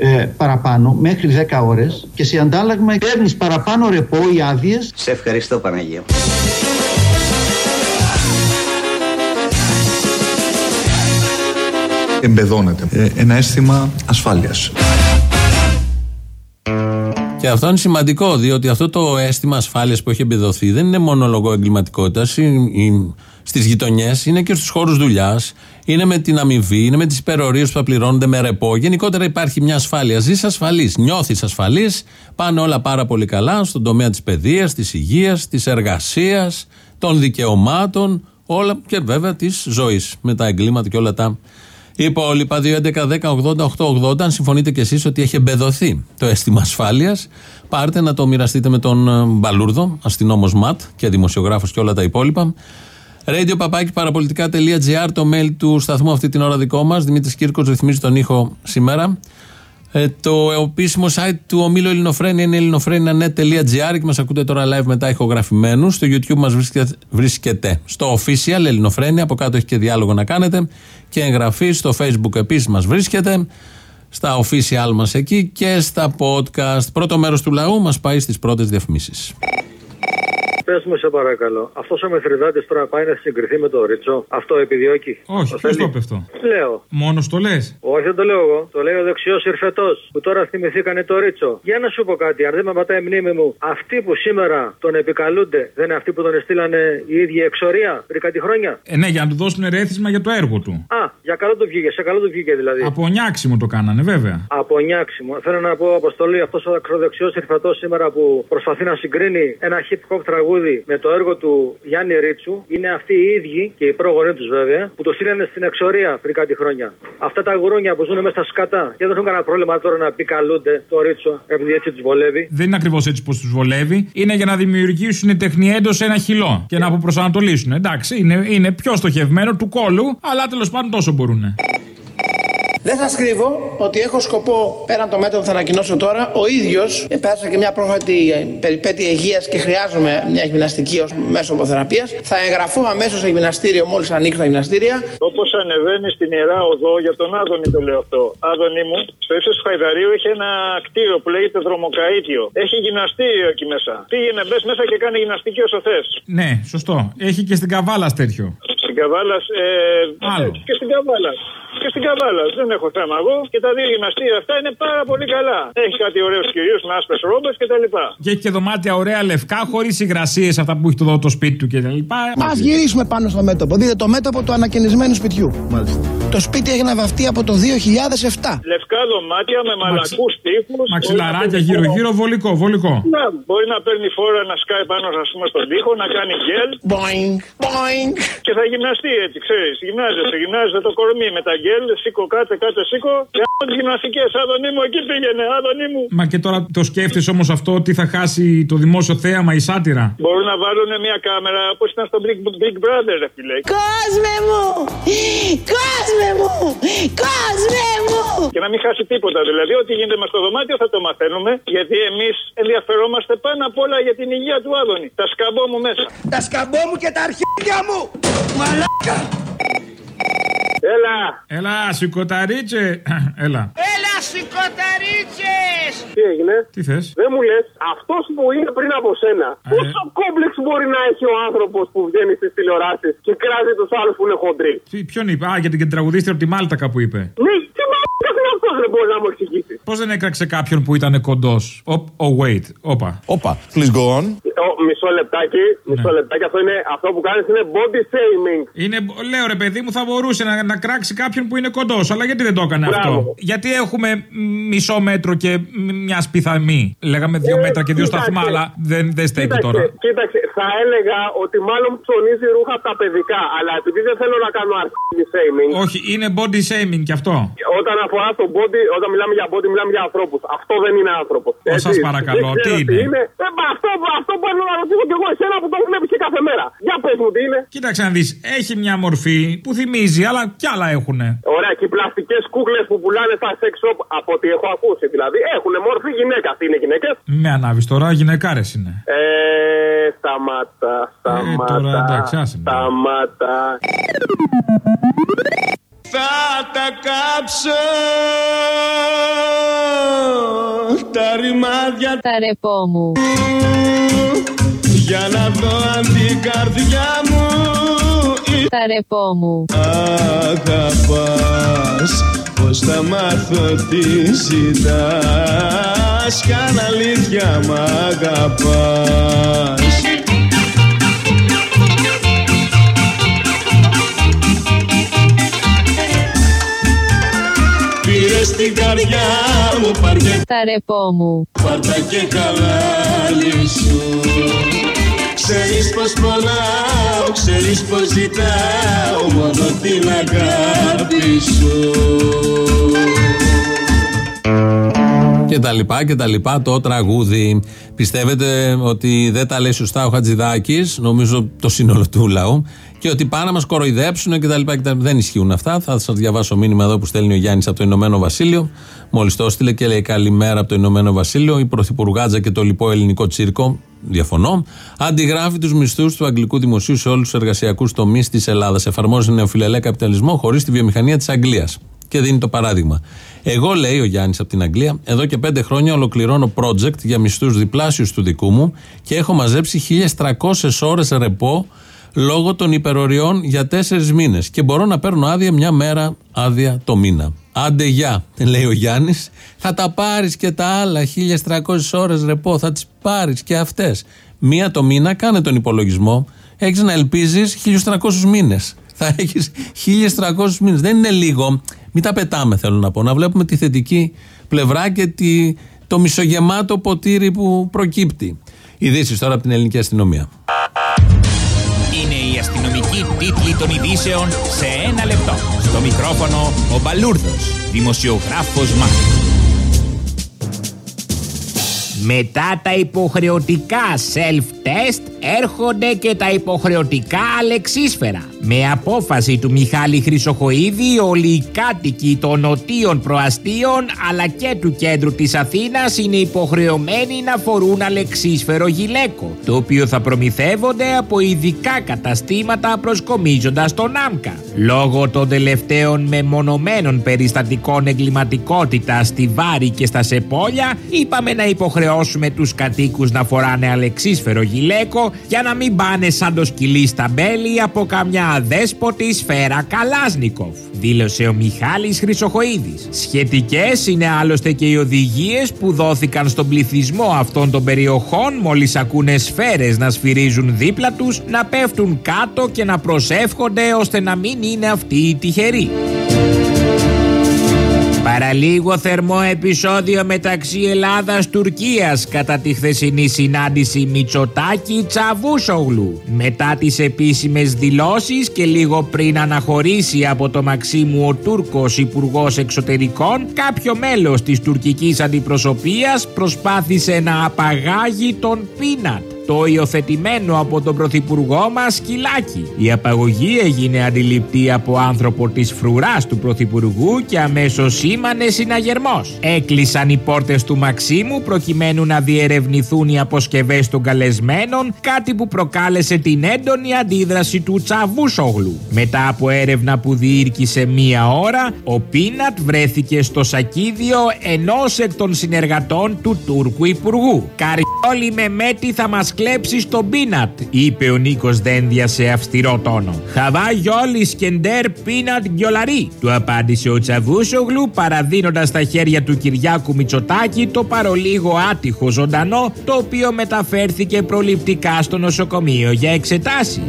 ε, παραπάνω μέχρι 10 ώρες και σε αντάλλαγμα παίρνεις παραπάνω ρεπό ή άδειες. Σε ευχαριστώ Παναγία. Εμπεδώνεται ε, ένα αίσθημα ασφάλειας. Και αυτό είναι σημαντικό, διότι αυτό το αίσθημα ασφάλειας που έχει εμπεδοθεί δεν είναι μόνο λόγω εγκληματικότητας στις γειτονιές, είναι και στους χώρους δουλειάς, είναι με την αμοιβή, είναι με τις υπερορίες που θα πληρώνονται με ρεπό. Γενικότερα υπάρχει μια ασφάλεια. Ζεις ασφαλής, νιώθεις ασφαλής, πάνε όλα πάρα πολύ καλά στον τομέα της παιδείας, της υγείας, της εργασίας, των δικαιωμάτων, όλα και βέβαια της ζωής με τα εγκλήματα και όλα τα υπόλοιπα. 2.11.10.80.880. Αν συμφωνείτε κι εσείς ότι έχει εμπεδοθεί το αίσθημα ασφάλειας, πάρτε να το μοιραστείτε με τον ε, Μπαλούρδο, αστυνόμος ΜΑΤ και δημοσιογράφος και όλα τα υπόλοιπα. Radio παπάκι παραπολιτικά.gr το mail του σταθμού αυτή την ώρα δικό μας. Δημήτρης Κύρκος ρυθμίζει τον ήχο σήμερα. Ε, το επίσημο site του ομίλου Ελληνοφρένια είναι ελληνοφρένια.net.gr και μας ακούτε τώρα live μετά ηχογραφημένους. Στο YouTube μας βρίσκεται, βρίσκεται στο official Ελληνοφρένια. Από κάτω έχει και διάλογο να κάνετε. Και εγγραφή στο Facebook επίσης μας βρίσκεται. Στα official μας εκεί και στα podcast. Πρώτο μέρος του λαού μας πάει στις πρώτες διαφημίσεις. Πες μου, σε παρακαλώ, αυτός ο Μεθριδάτης τώρα πάει να συγκριθεί με το Ρίτσο; Αυτό επιδιώκει; Όχι, ποιος το είπε αυτό; Λέω. Μόνος το λες; Όχι, δεν το λέω εγώ. Το λέει ο δεξιός Ιρφετό που τώρα θυμηθήκανε το Ρίτσο. Για να σου πω κάτι, αν δεν με πατάει η μνήμη μου, αυτοί που σήμερα τον επικαλούνται δεν είναι αυτοί που τον εστήλανε οι ίδιοι εξορία πριν κάτι χρόνια; Ε, ναι, για να του δώσουν ρέθισμα για το έργο του. Α, για καλό του βγήκε, σε καλό του βγήκε δηλαδή. Από νιάξιμο το κάνανε, βέβαια. Από νιάξιμο. Θέλω να πω, Αποστολή, αυτός ο ακροδεξιός Ιρφετό σήμερα που προσπαθεί να συγκρίνει ένα hip hop τραγούδι με το έργο του Γιάννη Ρίτσου είναι αυτοί οι ίδιοι και οι πρόγονοι τους βέβαια που το στείλανε στην εξορία πριν κάτι χρόνια. Αυτά τα γουρούνια που ζουν μέσα στα σκατά και δεν έχουν κανένα πρόβλημα τώρα να επικαλούνται το Ρίτσο επειδή έτσι τους βολεύει. Δεν είναι ακριβώς έτσι που τους βολεύει. Είναι για να δημιουργήσουν τεχνιέντο ένα χυλό και να αποπροσανατολίσουν. Εντάξει, είναι, είναι πιο στοχευμένο του κόλου, αλλά τέλος πάντων τόσο μπορούν. Δεν σα κρύβω ότι έχω σκοπό, πέραν το μέτρο που θα ανακοινώσω τώρα, ο ίδιος πέρασα και μια πρόχατη περιπέτεια υγείας και χρειάζομαι μια γυμναστική ως μέσο αποθεραπεία. Θα εγγραφώ αμέσως σε γυμναστήριο μόλις ανοίξω τα γυμναστήρια. Όπως ανεβαίνει στην ιερά οδό, για τον Άδωνη το λέω αυτό. Άδωνη μου, στο ύψο του Χαϊδαρίου έχει ένα κτίριο που λέγεται Δρομοκαίτιο. Έχει γυμναστήριο εκεί μέσα. Πήγαινε, μπες μέσα και κάνει γυμναστική όσο θες. Ναι, σωστό. Έχει και στην Καβάλα τέτοιο. Στην Καβάλας. Ε, Άλλο. Και στην Καβάλας. Και στην Καβάλας. Δεν έχω θέμα εγώ. Και τα δύο γυμναστήρια αυτά είναι πάρα πολύ καλά. Έχει κάτι ωραίους κυρίους με άσπρες ρόμπες κτλ. Και έχει και δωμάτια ωραία λευκά, χωρίς υγρασίες αυτά που έχει το, το σπίτι του κτλ. Α γυρίσουμε πάνω στο μέτωπο. Δείτε το μέτωπο του ανακαινισμένου σπιτιού. Μάλιστα. Το σπίτι έγινε βαφτεί από το 2007. Λευκά δωμάτια με μαλακούς τείχους. Μαξιλαράκια γύρω-γύρω, βολικό, βολικό. Ναι, μπορεί να παίρνει φόρα να σκάει πάνω ας πούμε, στον τοίχο, να κάνει γκέλ. Boing, boing. Και θα γυμναστεί έτσι, ξέρεις. Γυμνάζεσαι, γυμνάζεσαι το κορμί με τα γκέλ, σήκω κάτω, κάτω σήκω. Και από τις γυμναστικές, άδωνή μου, εκεί πήγαινε, άδωνή μου. Μα και τώρα το σκέφτεσαι όμως αυτό ότι θα χάσει το δημόσιο θέαμα η σάτυρα; Μπορούν να βάλουν μια κάμερα όπως ήταν στο Big, Big Brother, ρε φίλε. Κόσμε μου! Κόσμε μου! Κόσμε μου! Και να μην χάσει τίποτα. Δηλαδή, ό,τι γίνεται μες στο δωμάτιο θα το μαθαίνουμε, γιατί εμείς ενδιαφερόμαστε πάνω απ' όλα για την υγεία του Άδωνη. Τα σκαμπό μου μέσα. Τα σκαμπό μου και τα αρχίδια μου! Μαλάκα! Έλα. Έλα, σηκωταρίτσε. Έλα. Έλα, σηκωταρίτσες! Τι έγινε; Τι θες; Δεν μου λες, αυτός που είναι πριν από σένα, πόσο κόμπλεξ μπορεί να έχει ο άνθρωπος που βγαίνει στις τηλεοράσεις και κράζει τους άλλους που είναι χοντροί; Τι, ποιον είπε; Α, για την τραγουδίστρια από τη Μάλτα κάπου είπε. Ναι, τι μαλάκα είναι αυτό, δεν μπορεί να μου εξηγήσει. Πώς δεν έκραξε κάποιον που ήταν κοντός; Oh, wait. Όπα. Όπα. Please go on. Ο, μισό λεπτάκι, μισό λεπτάκι. Αυτό, είναι, αυτό που κάνεις είναι body shaming. Είναι, λέω ρε παιδί μου, θα μπορούσε να, να κράξει κάποιον που είναι κοντός. Αλλά γιατί δεν το έκανε Μπράβο. αυτό. Γιατί έχουμε μ, μισό μέτρο και μ, μιας σπιθαμή. Λέγαμε δύο Ε, μέτρα και δύο κοίταξε. σταθμά, αλλά δεν, δεν στέκει Κοίταξε, τώρα. κοίταξε, θα έλεγα ότι μάλλον ψωνίζει ρούχα από τα παιδικά. Αλλά επειδή δεν θέλω να κάνω αρχή shaming. Όχι, είναι body shaming κι αυτό. Όταν αφορά το body, όταν μιλάμε για body, μιλάμε για ανθρώπους. Αυτό δεν είναι άνθρωπος. Ω, σας παρακαλώ, τι είναι; Ε, μα αυτό, αυτό πρέπει να ρωτήσω κι εγώ εσένα που το βλέπει και κάθε μέρα. Για πες μου τι είναι. Κοίταξε να δεις, έχει μια μορφή που θυμίζει, αλλά κι άλλα έχουνε. Ωραία, και οι πλαστικές κούκλες που πουλάνε στα sex shop, από ό,τι έχω ακούσει δηλαδή, έχουν μόρφη γυναίκα. Τι είναι γυναίκες; Με ανάβεις τώρα, γυναικάρες είναι. Ε, σταμάτα, σταμάτα. τώρα, εντάξει, άσε με. σταμάτα. Θα τα κάψω τα ρημάδια Τα ρεπό μου. για να δω αν την καρδιά μου Τα ρεπό μου. αγαπάς Πώς θα μάθω τι ζητάς Κι αν αλήθεια μ' αγαπάς την καρδιά μου πάρ' Τα ρεπό μου. Πάρτα και χαλάλι σου. Ξέρεις πως πονάω, ξέρεις πως ζητάω Μόνο την αγάπη σου Και τα λοιπά και τα λοιπά το τραγούδι. Πιστεύετε ότι δεν τα λέει σωστά ο Χατζηδάκης, νομίζω το σύνολο του λαού, και ότι πάνε να μας κοροϊδέψουν κτλ. Δεν ισχύουν αυτά. Θα σας διαβάσω μήνυμα εδώ που στέλνει ο Γιάννης από το Ηνωμένο Βασίλειο. Μόλις το έστειλε και λέει καλημέρα από το Ηνωμένο Βασίλειο. Η Πρωθυπουργάτζα και το λοιπό ελληνικό τσίρκο. Διαφωνώ. Αντιγράφει τους μισθούς του Αγγλικού Δημοσίου σε όλους τους εργασιακούς τομείς της Ελλάδας. Εφαρμόζει νεοφιλελέ καπιταλισμό χωρίς τη βιομηχανία της Αγγλίας. Και δίνει το παράδειγμα. Εγώ, λέει ο Γιάννης από την Αγγλία, εδώ και πέντε χρόνια ολοκληρώνω project για μισθούς διπλάσιους του δικού μου και έχω μαζέψει 1300 ώρες ρεπό λόγω των υπεροριών για τέσσερις μήνες. Και μπορώ να παίρνω άδεια μια μέρα άδεια το μήνα. Άντε γεια, λέει ο Γιάννης. Θα τα πάρεις και τα άλλα 1300 ώρες ρεπό, θα τις πάρεις και αυτές. Μία το μήνα, κάνε τον υπολογισμό. Έχεις να ελπίζεις 1300 μήνες. Θα έχεις 1300 μήνες. Δεν είναι λίγο. Μην τα πετάμε, θέλω να πω. Να βλέπουμε τη θετική πλευρά και τη, το μισογεμάτο ποτήρι που προκύπτει. Ειδήσεις τώρα από την ελληνική αστυνομία. Είναι η αστυνομική τίτλη των ειδήσεων σε ένα λεπτό. Στο μικρόφωνο ο Μπαλούρδος, δημοσιογράφος Μάρκος. Μετά τα υποχρεωτικά self-test έρχονται και τα υποχρεωτικά αλεξίσφαιρα. Με απόφαση του Μιχάλη Χρυσοχοίδη, όλοι οι κάτοικοι των νοτίων προαστίων αλλά και του κέντρου της Αθήνας είναι υποχρεωμένοι να φορούν αλεξίσφαιρο γυλαίκο, το οποίο θα προμηθεύονται από ειδικά καταστήματα προσκομίζοντας τον ΆΜΚΑ. Λόγω των τελευταίων μεμονωμένων περιστατικών εγκληματικότητας στη Βάρη και στα Σεπόλια, είπαμε να υποχρεώσουμε τους κατοίκους να φοράνε αλεξίσφαιρο γυλαίκο για να μην πάνε σαν το σκυλί στα μπέλη από καμιά αδέσποτη σφαίρα Καλάσνικοφ, δήλωσε ο Μιχάλης Χρυσοχοίδης. Σχετικές είναι άλλωστε και οι οδηγίες που δόθηκαν στον πληθυσμό αυτών των περιοχών μόλις ακούνε σφαίρες να σφυρίζουν δίπλα τους, να πέφτουν κάτω και να προσεύχονται ώστε να μην είναι αυτοί οι τυχεροί. Παραλίγο θερμό επεισόδιο μεταξύ Ελλάδας-Τουρκίας κατά τη χθεσινή συνάντηση Μητσοτάκη Τσαβούσογλου. Μετά τις επίσημες δηλώσεις και λίγο πριν αναχωρήσει από το Μαξίμου ο Τούρκος Υπουργός Εξωτερικών, κάποιο μέλος της τουρκικής αντιπροσωπείας προσπάθησε να απαγάγει τον Πίνατ. Το υιοθετημένο από τον πρωθυπουργό μας σκυλάκι. Η απαγωγή έγινε αντιληπτή από άνθρωπο της φρουράς του πρωθυπουργού και αμέσως σήμανε συναγερμός. Έκλεισαν οι πόρτες του Μαξίμου προκειμένου να διερευνηθούν οι αποσκευές των καλεσμένων, κάτι που προκάλεσε την έντονη αντίδραση του Τσαβούσογλου. Μετά από έρευνα που διήρκησε μία ώρα, ο Πίνατ βρέθηκε στο σακίδιο ενός εκ των συνεργατών του Τούρκου Υπουργού. Καριόλι με μέτη θα μας κλέψεις στον Πίνατ, είπε ο Νίκος Δένδια σε αυστηρό τόνο. Χαβά γιόλι σκεντέρ Πίνατ γκιολαρί, του απάντησε ο Τσαβούσογλου παραδίνοντας στα χέρια του Κυριάκου Μητσοτάκη το παρολίγο άτυχο ζωντανό, το οποίο μεταφέρθηκε προληπτικά στο νοσοκομείο για εξετάσεις.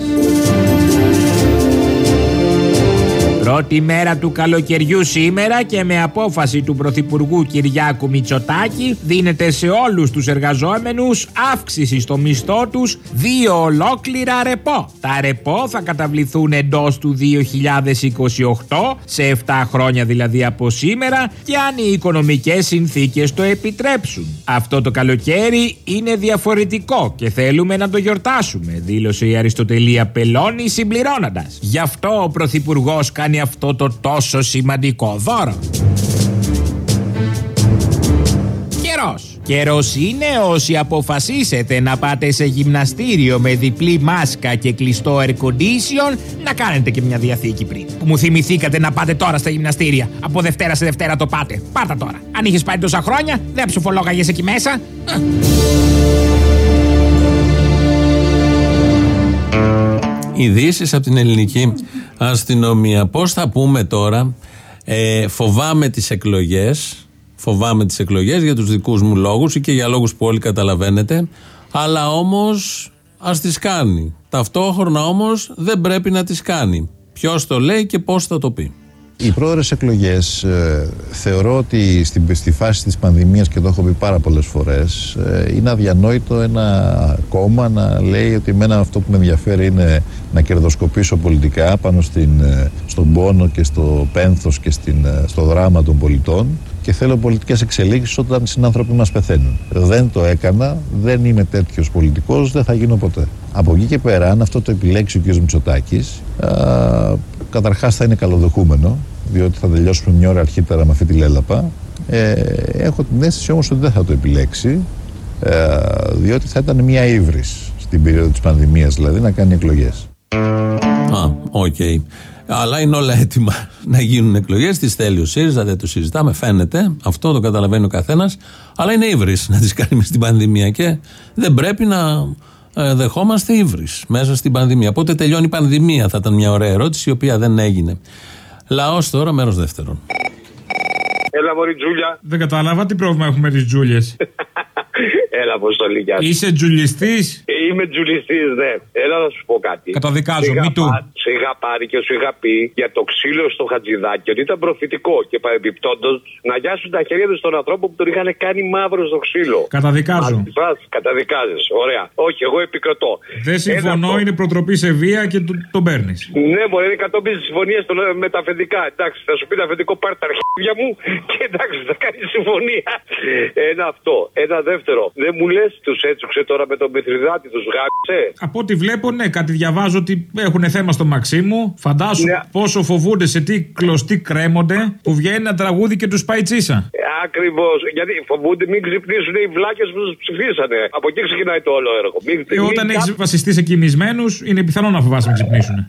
Πρώτη μέρα του καλοκαιριού σήμερα και με απόφαση του Πρωθυπουργού Κυριάκου Μητσοτάκη δίνεται σε όλους τους εργαζόμενους αύξηση στο μισθό τους δύο ολόκληρα ρεπό. Τα ρεπό θα καταβληθούν εντός του 2028 σε 7 χρόνια δηλαδή από σήμερα και αν οι οικονομικές συνθήκες το επιτρέψουν. Αυτό το καλοκαίρι είναι διαφορετικό και θέλουμε να το γιορτάσουμε δήλωσε η Αριστοτελία Πελώνη συμπληρώνοντας. Γι' αυτό ο Πρωθυπουργός κάνει αυτό το τόσο σημαντικό δώρο. Καιρός. Καιρός είναι όσοι αποφασίσετε να πάτε σε γυμναστήριο με διπλή μάσκα και κλειστό air condition να κάνετε και μια διαθήκη πριν. Που μου θυμηθήκατε να πάτε τώρα στα γυμναστήρια. Από Δευτέρα σε Δευτέρα το πάτε. Πάρτα τώρα. Αν είχες πάει τόσα χρόνια, δεν ψοφολόγαγε εκεί μέσα. Ειδήσεις από την ελληνική αστυνομία. Πώς θα πούμε τώρα, ε, φοβάμαι τις εκλογές. Φοβάμαι τις εκλογές για τους δικούς μου λόγους ή και για λόγους που όλοι καταλαβαίνετε. Αλλά όμως ας τις κάνει. Ταυτόχρονα όμως δεν πρέπει να τις κάνει. Ποιος το λέει και πώς θα το πει. Οι πρόορες εκλογές ε, θεωρώ ότι στην, στη φάση της πανδημίας και το έχω πει πάρα πολλές φορές ε, είναι αδιανόητο ένα κόμμα να λέει ότι εμένα αυτό που με ενδιαφέρει είναι να κερδοσκοπήσω πολιτικά πάνω στην, ε, στον πόνο και στο πένθος και στην, ε, στο δράμα των πολιτών και θέλω πολιτικές εξελίξεις όταν οι συνάνθρωποι μας πεθαίνουν. Δεν το έκανα, δεν είμαι τέτοιος πολιτικός, δεν θα γίνω ποτέ. Από εκεί και πέρα, αν αυτό το επιλέξει ο κ. Μητσοτάκης, α, καταρχάς θα είναι καλοδεχούμενο, διότι θα τελειώσουμε μια ώρα αρχίτερα με αυτή τη λέλαπα. Ε, έχω την αίσθηση όμως ότι δεν θα το επιλέξει, ε, διότι θα ήταν μια ύβρις στην περίοδο της πανδημίας, δηλαδή να κάνει εκλογές. Α, οκ. Αλλά είναι όλα έτοιμα να γίνουν εκλογές. Τις θέλει ο ΣΥΡΙΖΑ, δεν το συζητάμε, φαίνεται. Αυτό το καταλαβαίνει ο καθένας. Αλλά είναι ύβρις να τις κάνει μες στην πανδημία και δεν πρέπει να ε, δεχόμαστε ύβρις μέσα στην πανδημία. Πότε τελειώνει η πανδημία, θα ήταν μια ωραία ερώτηση, η οποία δεν έγινε. Λαός τώρα, μέρος δεύτερον. Έλα, Μωρή Τζούλια. Δεν κατάλαβα τι πρόβλημα έχουμε με τις Τζούλιες. Έλα, Αποστολή, γεια σου. Είσαι τζουλιστής; Είμαι τζουλιστής, ναι. Έλα να σου πω κάτι. Καταδικάζω, Σου είχα μη του. πά- Σου είχα πάρει και σου είχα πει για το ξύλο στο χατζηδάκι ότι ήταν προφητικό και παρεμπιπτόντως να γιάσουν τα χέρια τους στον ανθρώπο που τον είχαν κάνει μαύρο στο ξύλο. Καταδικάζω. Καταδικάζει, καταδικάζεις. Ωραία. Όχι, εγώ επικροτώ. Δεν συμφωνώ, είναι προτροπή σε βία και του- τον παίρνεις. Ναι, μπορεί είναι κατόπιν τη συμφωνία με τα αφεντικά. Εντάξει, θα σου πει το αφεντικό πάρει τα αρχίδια μου και εντάξει, θα κάνει συμφωνία. Ένα αυτό. Ένα δεύτερο. Δεν μου λες, τους έτσουξε τώρα με τον Μηθριδάτη, τους γάμισε; Από ό,τι βλέπω, ναι, κάτι διαβάζω ότι έχουν θέμα στο Μαξίμου. Φαντάσου Ναι. πόσο φοβούνται, σε τι κλωστοί κρέμονται, που βγαίνει ένα τραγούδι και τους πάει τσίσα. Ακριβώς. Γιατί φοβούνται μην ξυπνήσουν οι βλάκες που τους ψηφίσανε. Από εκεί ξεκινάει το όλο έργο. Μην, Και όταν μην έχεις βασιστεί σε κοιμισμένους, είναι πιθανό να φοβάσαι να ξυπνήσουν.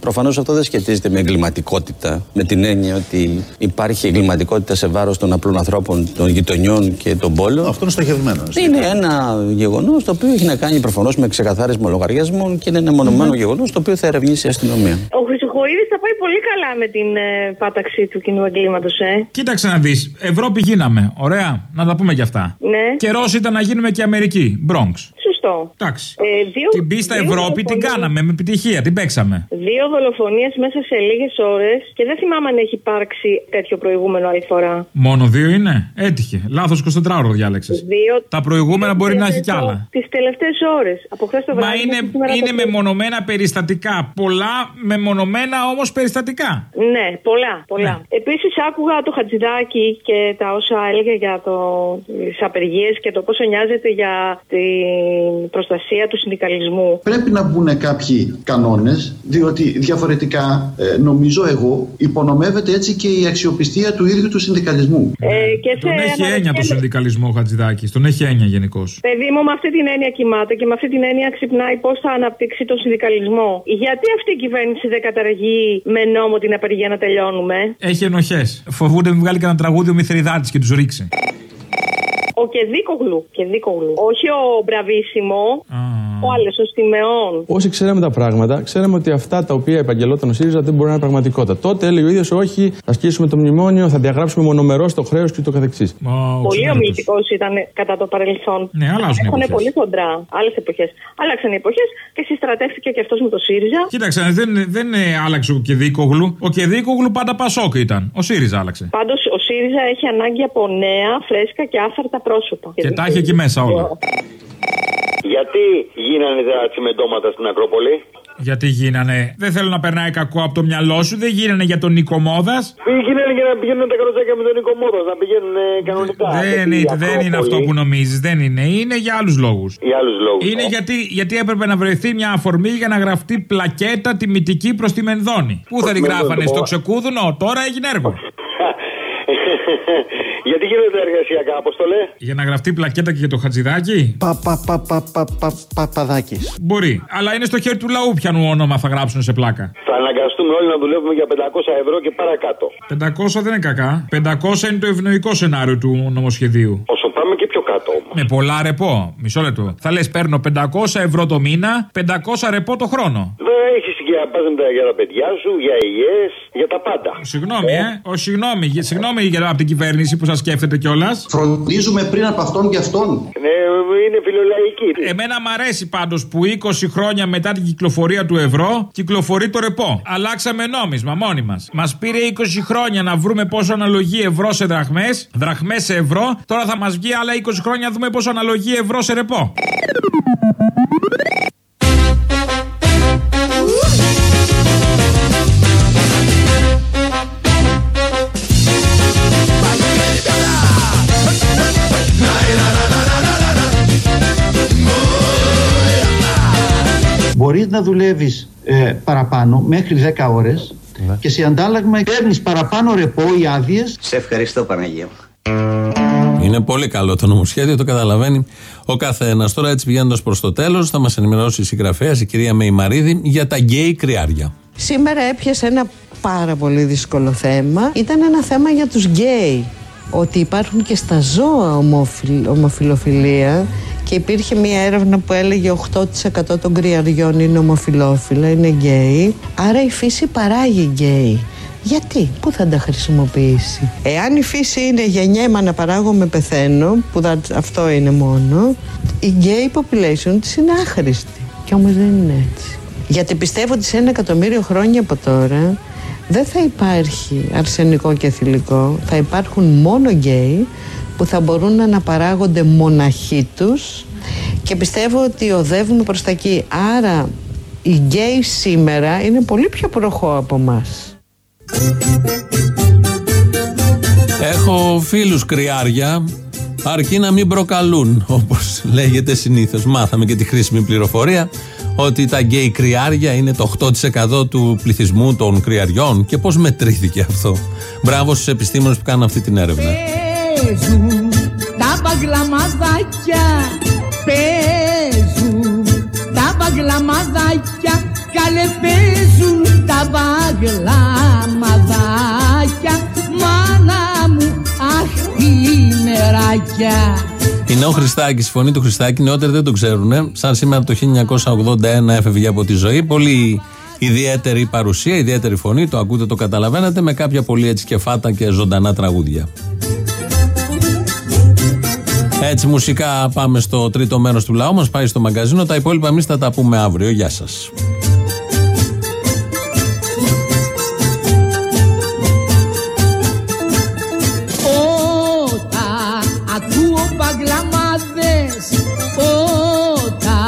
Προφανώς αυτό δεν σχετίζεται με εγκληματικότητα, με την έννοια ότι υπάρχει εγκληματικότητα σε βάρος των απλών ανθρώπων, των γειτονιών και των πόλεων. Αυτό είναι στοχευμένο. Είναι ένα γεγονός το οποίο έχει να κάνει προφανώς με ξεκαθάρισμα λογαριασμών και είναι ένα μονομένο γεγονός το οποίο θα ερευνήσει η αστυνομία. Ο Χρυσοχοίδης θα πάει πολύ καλά με την ε, πάταξη του κοινού εγκλήματος, ε. Κοίταξε να δεις. Ευρώπη γίναμε. Ωραία. Να τα πούμε κι αυτά. Ναι. Καιρός ήταν να γίνουμε και Αμερική. Bronx. Σωστό. Εντάξει. Ε, δύο, Την πίστα δύο Ευρώπη την δολοφονίες- κάναμε με επιτυχία. Την παίξαμε. Δύο δολοφονίες μέσα σε λίγες ώρες και δεν θυμάμαι αν έχει υπάρξει τέτοιο προηγούμενο άλλη φορά. Μόνο δύο είναι; Έτυχε. Λάθος 24ωρο διάλεξες. Δύο. Τα προηγούμενα μπορεί να έχει κι άλλα. Τις τελευταίε ώρες. Από χθες το βράδυ. Μα είναι, μέχρι σήμερα είναι το πρωί. μεμονωμένα περιστατικά. Πολλά μεμονωμένα όμως περιστατικά. Ναι, πολλά. πολλά. Ναι. Επίσης, άκουγα το Χατζηδάκι και τα όσα έλεγε για το, τις απεργίες και το πόσο νοιάζεται για την την προστασία του συνδικαλισμού. Πρέπει να μπουν κάποιοι κανόνες, διότι διαφορετικά, ε, νομίζω εγώ, υπονομεύεται έτσι και η αξιοπιστία του ίδιου του συνδικαλισμού. Ε, και Τον έχει έννοια το συνδικαλισμό ο Χατζηδάκη. Τον έχει έννοια γενικώς. Παιδί μου, με αυτή την έννοια κοιμάται και με αυτή την έννοια ξυπνάει πώς θα αναπτύξει τον συνδικαλισμό. Γιατί αυτή η κυβέρνηση δεν καταργεί με νόμο την απεργία να τελειώνουμε; Έχει ενοχές. Φοβούνται μην βγάλει κανένα τραγούδι ο Μηθριδάτη και τους ρίξει. Ο Κεδίκογλου. Κεδίκογλου. Όχι ο Μπραβίσιμο. Ο άλλος, ο Στιμεών. Όσοι ξέραμε τα πράγματα, ξέραμε ότι αυτά τα οποία επαγγελόταν ο ΣΥΡΙΖΑ δεν μπορεί να είναι πραγματικότητα. Τότε έλεγε ο ίδιος, Όχι, θα ασκήσουμε το μνημόνιο, θα διαγράψουμε μονομερός το χρέος και το καθεξής. Πολύ ομιλητικό ήταν κατά το παρελθόν. Ναι, αλλάζουν οι Έχουν εποχές. πολύ χοντρά. Άλλες εποχές. Άλλαξαν οι εποχές και συστρατεύτηκε και αυτός με το ΣΥΡΙΖΑ. Κοίταξε, δεν, δεν ε, άλλαξε ο Κεδίκογλου. Ο Κεδίκογλου πάντα Πασόκ ήταν. Ο ΣΥΡΙΖΑ άλλαξε. Πάντως ο ΣΥΡΙΖΑ έχει ανάγκη από νέα, φρέσκα και άφαρτα πρόσωπα. Και τα έχει εκεί μέσα όλα. Γιατί γίνανε τα τσιμεντώματα στην Ακρόπολη; Γιατί γίνανε. Δεν θέλω να περνάει κακό από το μυαλό σου. Δεν γίνανε για τον Νίκο Μόδας. Γίνανε για να πηγαίνουν τα καροτσάκια με τον Νίκο Μόδας, να πηγαίνουν ε, κανονικά. Δεν, Γιατί η είναι, δεν είναι αυτό Ακρόπολη- που νομίζεις. Δεν είναι. Είναι για άλλους λόγους. Για άλλους λόγους. Είναι γιατί, γιατί έπρεπε να βρεθεί μια αφορμή για να γραφτεί πλακέτα τιμητική προς τη Μενδόνη. Πού θα την Μενδώνη, γράφανε, το στο πω. ξεκούδουνο, τώρα έγινε έργο. Γιατί γίνονται τα εργασιακά, Αποστολέ. Για να γραφτεί πλακέτα και για το χατζηδάκι; Πα, πα, πα, πα, πα, πα, παπαδάκης. Μπορεί. Αλλά είναι στο χέρι του λαού πιανού όνομα θα γράψουν σε πλάκα. Θα αναγκαστούμε όλοι να δουλεύουμε για 500 ευρώ και παρακάτω. 500 δεν είναι κακά. 500 είναι το ευνοϊκό σενάριο του νομοσχεδίου. Όσο πάμε και πιο κάτω όμως. Με πολλά ρεπό. Μισό λεπτό. Θα λες: Παίρνω 500 ευρώ το μήνα, 500 ρεπό το χρόνο. Δεν έχει για πας με τα- για τα παιδιά σου, για υγιές, για τα πάντα. Συγγνώμη, ε. Ο, συγγνώμη, γε- συγγνώμη για από την κυβέρνηση που σας σκέφτεται κιόλας. Φροντίζουμε πριν από αυτόν και αυτόν. Ναι, είναι φιλολαϊκή. Εμένα μ' αρέσει πάντως που 20 χρόνια μετά την κυκλοφορία του ευρώ κυκλοφορεί το ρεπό. Αλλάξαμε νόμισμα μόνοι μας. Μας πήρε 20 χρόνια να βρούμε πόσο αναλογεί ευρώ σε δραχμές, δραχμές σε ευρώ. Τώρα θα μας βγει άλλα 20 χρόνια να δούμε πόσο αναλογεί ευρώ σε ρεπό. Να δουλεύεις ε, παραπάνω μέχρι 10 ώρες και σε αντάλλαγμα παίρνεις παραπάνω ρεπό ή άδειες. Σε ευχαριστώ Παναγία μου. Είναι πολύ καλό το νομοσχέδιο, το καταλαβαίνει ο καθένας. Τώρα, έτσι πηγαίνοντας προς το τέλος, θα μας ενημερώσει η συγγραφέα, η κυρία Μεϊμαρίδη, για τα γκέι κριάρια. Σήμερα έπιασε ένα πάρα πολύ δύσκολο θέμα. Ήταν ένα θέμα για τους γκέι. Ότι υπάρχουν και στα ζώα ομοφιλ, ομοφιλοφιλία και υπήρχε μια έρευνα που έλεγε 8% των κριαριών είναι ομοφιλόφιλα, είναι γκέι. Άρα η φύση παράγει γκέι. Γιατί, πού θα τα χρησιμοποιήσει; Εάν η φύση είναι γεννιέμαι αναπαράγομαι πεθαίνω, που θα- αυτό είναι μόνο, η gay population της είναι άχρηστη. Και όμως δεν είναι έτσι. Γιατί πιστεύω ότι σε ένα εκατομμύριο χρόνια από τώρα δεν θα υπάρχει αρσενικό και θηλυκό. Θα υπάρχουν μόνο γκέι που θα μπορούν να αναπαράγονται μοναχοί τους και πιστεύω ότι οδεύουμε προς τα εκεί. Άρα οι γκέι σήμερα είναι πολύ πιο προχώ από μας. Έχω φίλους κριάρια, αρκεί να μην προκαλούν, όπως λέγεται συνήθως. Μάθαμε και τη χρήσιμη πληροφορία ότι τα γκέι κριάρια είναι το 8% του πληθυσμού των κριαριών. Και πώς μετρήθηκε αυτό. Μπράβο στους επιστήμονες που κάνουν αυτή την έρευνα. Παίζουν τα μπαγλαμαδάκια Παίζουν τα μπαγλαμαδάκια Καλέ παίζουν τα μπαγλαμαδάκια Μάνα μου αχ τι μεράκια Είναι ο Χριστάκης, η φωνή του Χριστάκη. Νεότεροι δεν το ξέρουν. Σαν σήμερα το 1981 έφευγε από τη ζωή. Πολύ ιδιαίτερη παρουσία, ιδιαίτερη φωνή. Το ακούτε, το καταλαβαίνετε. Με κάποια πολύ έτσι κεφάτα και ζωντανά τραγούδια. Έτσι μουσικά πάμε στο τρίτο μέρος του λαού μας πάει στο μαγκαζίνο. Τα υπόλοιπα εμείς θα τα πούμε αύριο. Γεια σας. Όταν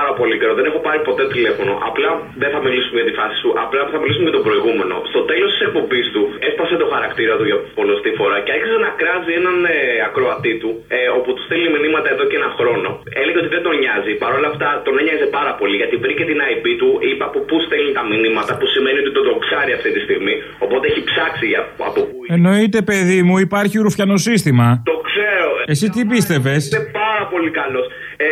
πάρα πολύ καιρό. Δεν έχω πάρει ποτέ τηλέφωνο. Απλά δεν θα μιλήσουμε για τη φάση σου. Απλά θα μιλήσουμε για το προηγούμενο. Στο τέλος της εκπομπής του έσπασε το χαρακτήρα του για πολλωστή φορά και άρχισε να κράζει έναν ε, ακροατή του, ε, όπου του στέλνει μηνύματα εδώ και ένα χρόνο. Έλεγε ότι δεν τον νοιάζει. Παρ' όλα αυτά τον ένοιαζε πάρα πολύ γιατί βρήκε την IP του, είπε από πού στέλνει τα μηνύματα, που σημαίνει ότι τον δοξάρει αυτή τη στιγμή. Οπότε έχει ψάξει για- από πού Εννοείται, παιδί μου, υπάρχει ρουφιανοσύστημα. το ξέρω. Εσύ τι πίστευες; Είναι πάρα πολύ καλός. Ε,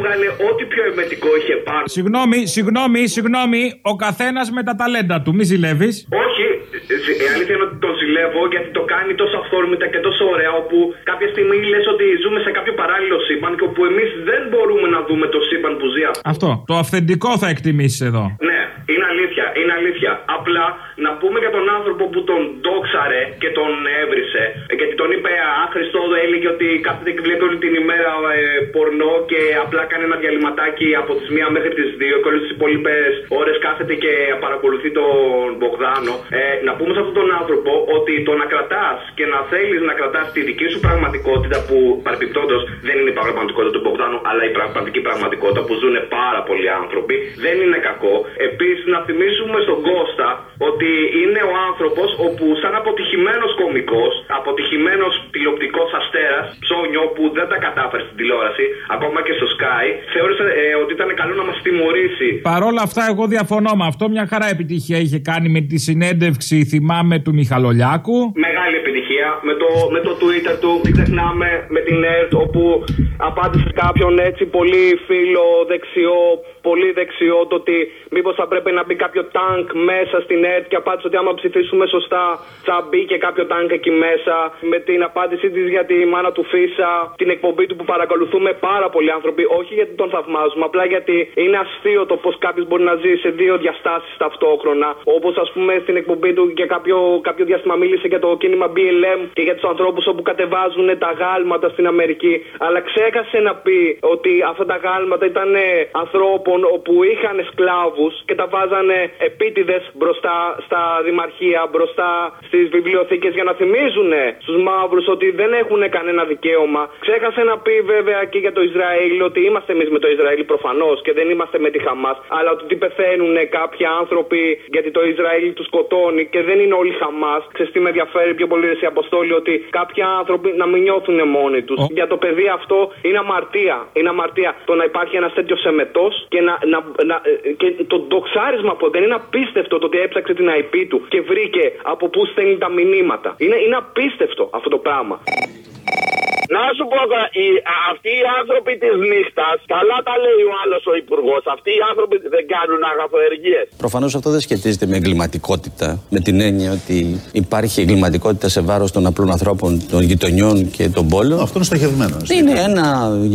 έβγαλε ό,τι πιο εμετικό είχε πάνω. Συγγνώμη, συγγνώμη, συγγνώμη. Ο καθένας με τα ταλέντα του. Μη ζηλεύεις. Όχι, ε, η αλήθεια είναι ότι τον ζηλεύω γιατί το κάνει τόσο αυθόρμητα και τόσο ωραία. Όπου κάποια στιγμή λες ότι ζούμε σε κάποιο παράλληλο σύμπαν και όπου εμείς δεν μπορούμε να δούμε το σύμπαν που ζει αυτό. Αυτό. Το αυθεντικό θα εκτιμήσεις εδώ. Ναι, είναι αλήθεια, είναι αλήθεια. Απλά να πούμε για τον άνθρωπο που τον ντόξαρε και τον έβρισε. ε, Γιατί τον είπε άχρηστο, έλεγε ότι κάθεται και βλέπει όλη την ημέρα ε, πορνό και απλά κάνει ένα διαλυματάκι από τις 1 μέχρι τις 2 και όλες τις υπόλοιπες ώρες κάθεται και παρακολουθεί τον Μπογδάνο. Ε, να πούμε σε αυτόν τον άνθρωπο ότι το να κρατάς και να θέλεις να κρατάς τη δική σου πραγματικότητα που παρεμπιπτόντως δεν είναι η πραγματικότητα του Μπογδάνου, αλλά η πραγματική πραγματικότητα που ζουν πάρα πολλοί άνθρωποι, δεν είναι κακό. Επίσης, να θυμίσουμε στον Κώστα ότι είναι ο άνθρωπος όπου, σαν αποτυχημένος κωμικός, αποτυχημένος τηλεοπτικός αστέρας, ψώνιο που δεν τα κατάφερε στην τηλεόραση, ακόμα και στο Sky, θεώρησε ε, ότι ήταν καλό να μας τιμωρήσει. Παρόλα αυτά, εγώ διαφωνώ με αυτό. Μια χαρά επιτυχία είχε κάνει με τη συνέντευξη, θυμάμαι, του Μιχαλολιάκου. Μεγάλη επιτυχία με το, με το Twitter του, μην ξεχνάμε, με την ΕΡΤ, όπου απάντησε σε κάποιον έτσι πολύ φίλο δεξιό, πολύ δεξιό, το ότι μήπως θα πρέπει να μπει κάποιο τάγκ μέσα στην ΕΡΤ και απάντησε ότι άμα ψηφίσουμε σωστά θα μπει και κάποιο τάγκ εκεί μέσα. Με την απάντησή της για τη μάνα του Φίσα, την εκπομπή του που παρακολουθούμε πάρα πολλοί άνθρωποι, όχι γιατί τον θαυμάζουμε, απλά γιατί είναι αστείο το πώς κάποιος μπορεί να ζει σε δύο διαστάσεις ταυτόχρονα. Όπως ας πούμε στην εκπομπή του και κάποιο, κάποιο διάστημα μίλησε για το κίνημα BLM και για τους ανθρώπους όπου κατεβάζουν τα γάλματα στην Αμερική. Αλλά ξέχασε να πει ότι αυτά τα γάλματα ήταν ε, ανθρώπων όπου είχαν σκλάβους και τα βάζανε επίτηδες μπροστά στα δημαρχία, μπροστά στις βιβλιοθήκες για να θυμίζουν στους μαύρους ότι δεν έχουν κανένα δικαίωμα. Ξέχασε να πει βέβαια και για το Ισραήλ ότι είμαστε εμείς με το Ισραήλ προφανώς και δεν είμαστε με τη Χαμάς, αλλά ότι πεθαίνουν κάποιοι άνθρωποι γιατί το Ισραήλ τους σκοτώνει και δεν είναι όλοι Χαμάς. Ξέρετε τι με ενδιαφέρει πιο πολύ σε αποστόλη ότι κάποιοι άνθρωποι να μην νιώθουν μόνοι τους. Για το παιδί αυτό είναι αμαρτία. Είναι αμαρτία το να υπάρχει ένας τέτοιος σεμετό και, να, να, να, ε, και το ντοξάρισμα που δεν είναι απίστευτο το ότι έψαξε την IP του και βρήκε από πού στέλνει τα μηνύματα. Είναι, είναι απίστευτο αυτό το πράγμα. Να σου πω τώρα, οι- αυτοί οι άνθρωποι της νύχτας, καλά τα λέει ο άλλος ο υπουργός, αυτοί οι άνθρωποι δεν κάνουν αγαθοεργίε. Προφανώς αυτό δεν σχετίζεται με εγκληματικότητα, με την έννοια ότι υπάρχει εγκληματικότητα σε βάρος των απλών ανθρώπων, των γειτονιών και των πόλεων. Αυτό είναι στοχευμένο. Είναι ένα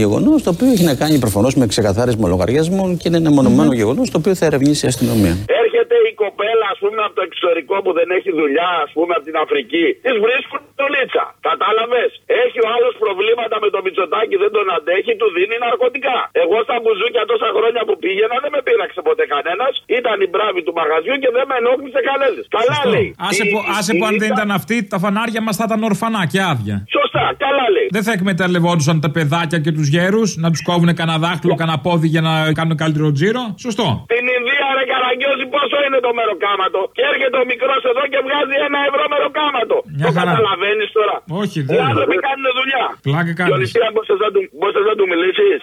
γεγονός το οποίο έχει να κάνει προφανώς με ξεκαθάρισμα λογαριασμών και είναι ένα μονομένο γεγονός το οποίο θα ερευνήσει η αστυνομία. Έρχεται η κοπέλα, ας πούμε, από το εξωτερικό που δεν έχει δουλειά, ας πούμε, από την Αφρική. Της βρίσκουν δουλίτσα. Κατάλαβες; Έχει ο άλλος προβλήματα με το μυτσοτάκι, δεν τον αντέχει, του δίνει ναρκωτικά. Εγώ στα μπουζούκια τόσα χρόνια που πήγαινα δεν με πείραξε ποτέ κανένας. Ήταν η μπράβη του μαγαζιού και δεν με ενόχλησε κανένα. Καλά λέει. Άσε Η- που, η- άσε η που αν δεν νύχτα- ήταν αυτοί, τα φανάρια μας θα ήταν ορφανά και άδεια. Σωστά, καλά λέει. Δεν θα εκμεταλλευόντουσαν τα παιδάκια και τους γέρους να τους κόβουν κανένα δάχτυλο, κανένα πόδι για να κάνουν καλύτερο τζίρο. Σωστό. Την Ινδία ρε καραγκιόζη πόσο είναι το μεροκάματο. Και έρχεται ο μικρός εδώ και βγάζει ένα ευρώ μεροκάματο. Μια το χαρά. καταλαβαίνεις τώρα. Όχι, Οι δεν. άνθρωποι κάνουν δουλειά. Πλάκα κάνεις. Διονυσία, μπορείς να του, μπορείς να του μιλήσεις;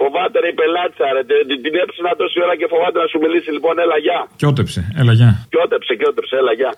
Φοβάται ρε η πελάτησα ρε. Την, την έψηνα τόση ώρα και φοβάται να σου μιλήσει. Λοιπόν, έλα γεια. Κιότεψε. Έλα, γεια. Κιότεψε, κιότεψε, έλα γεια.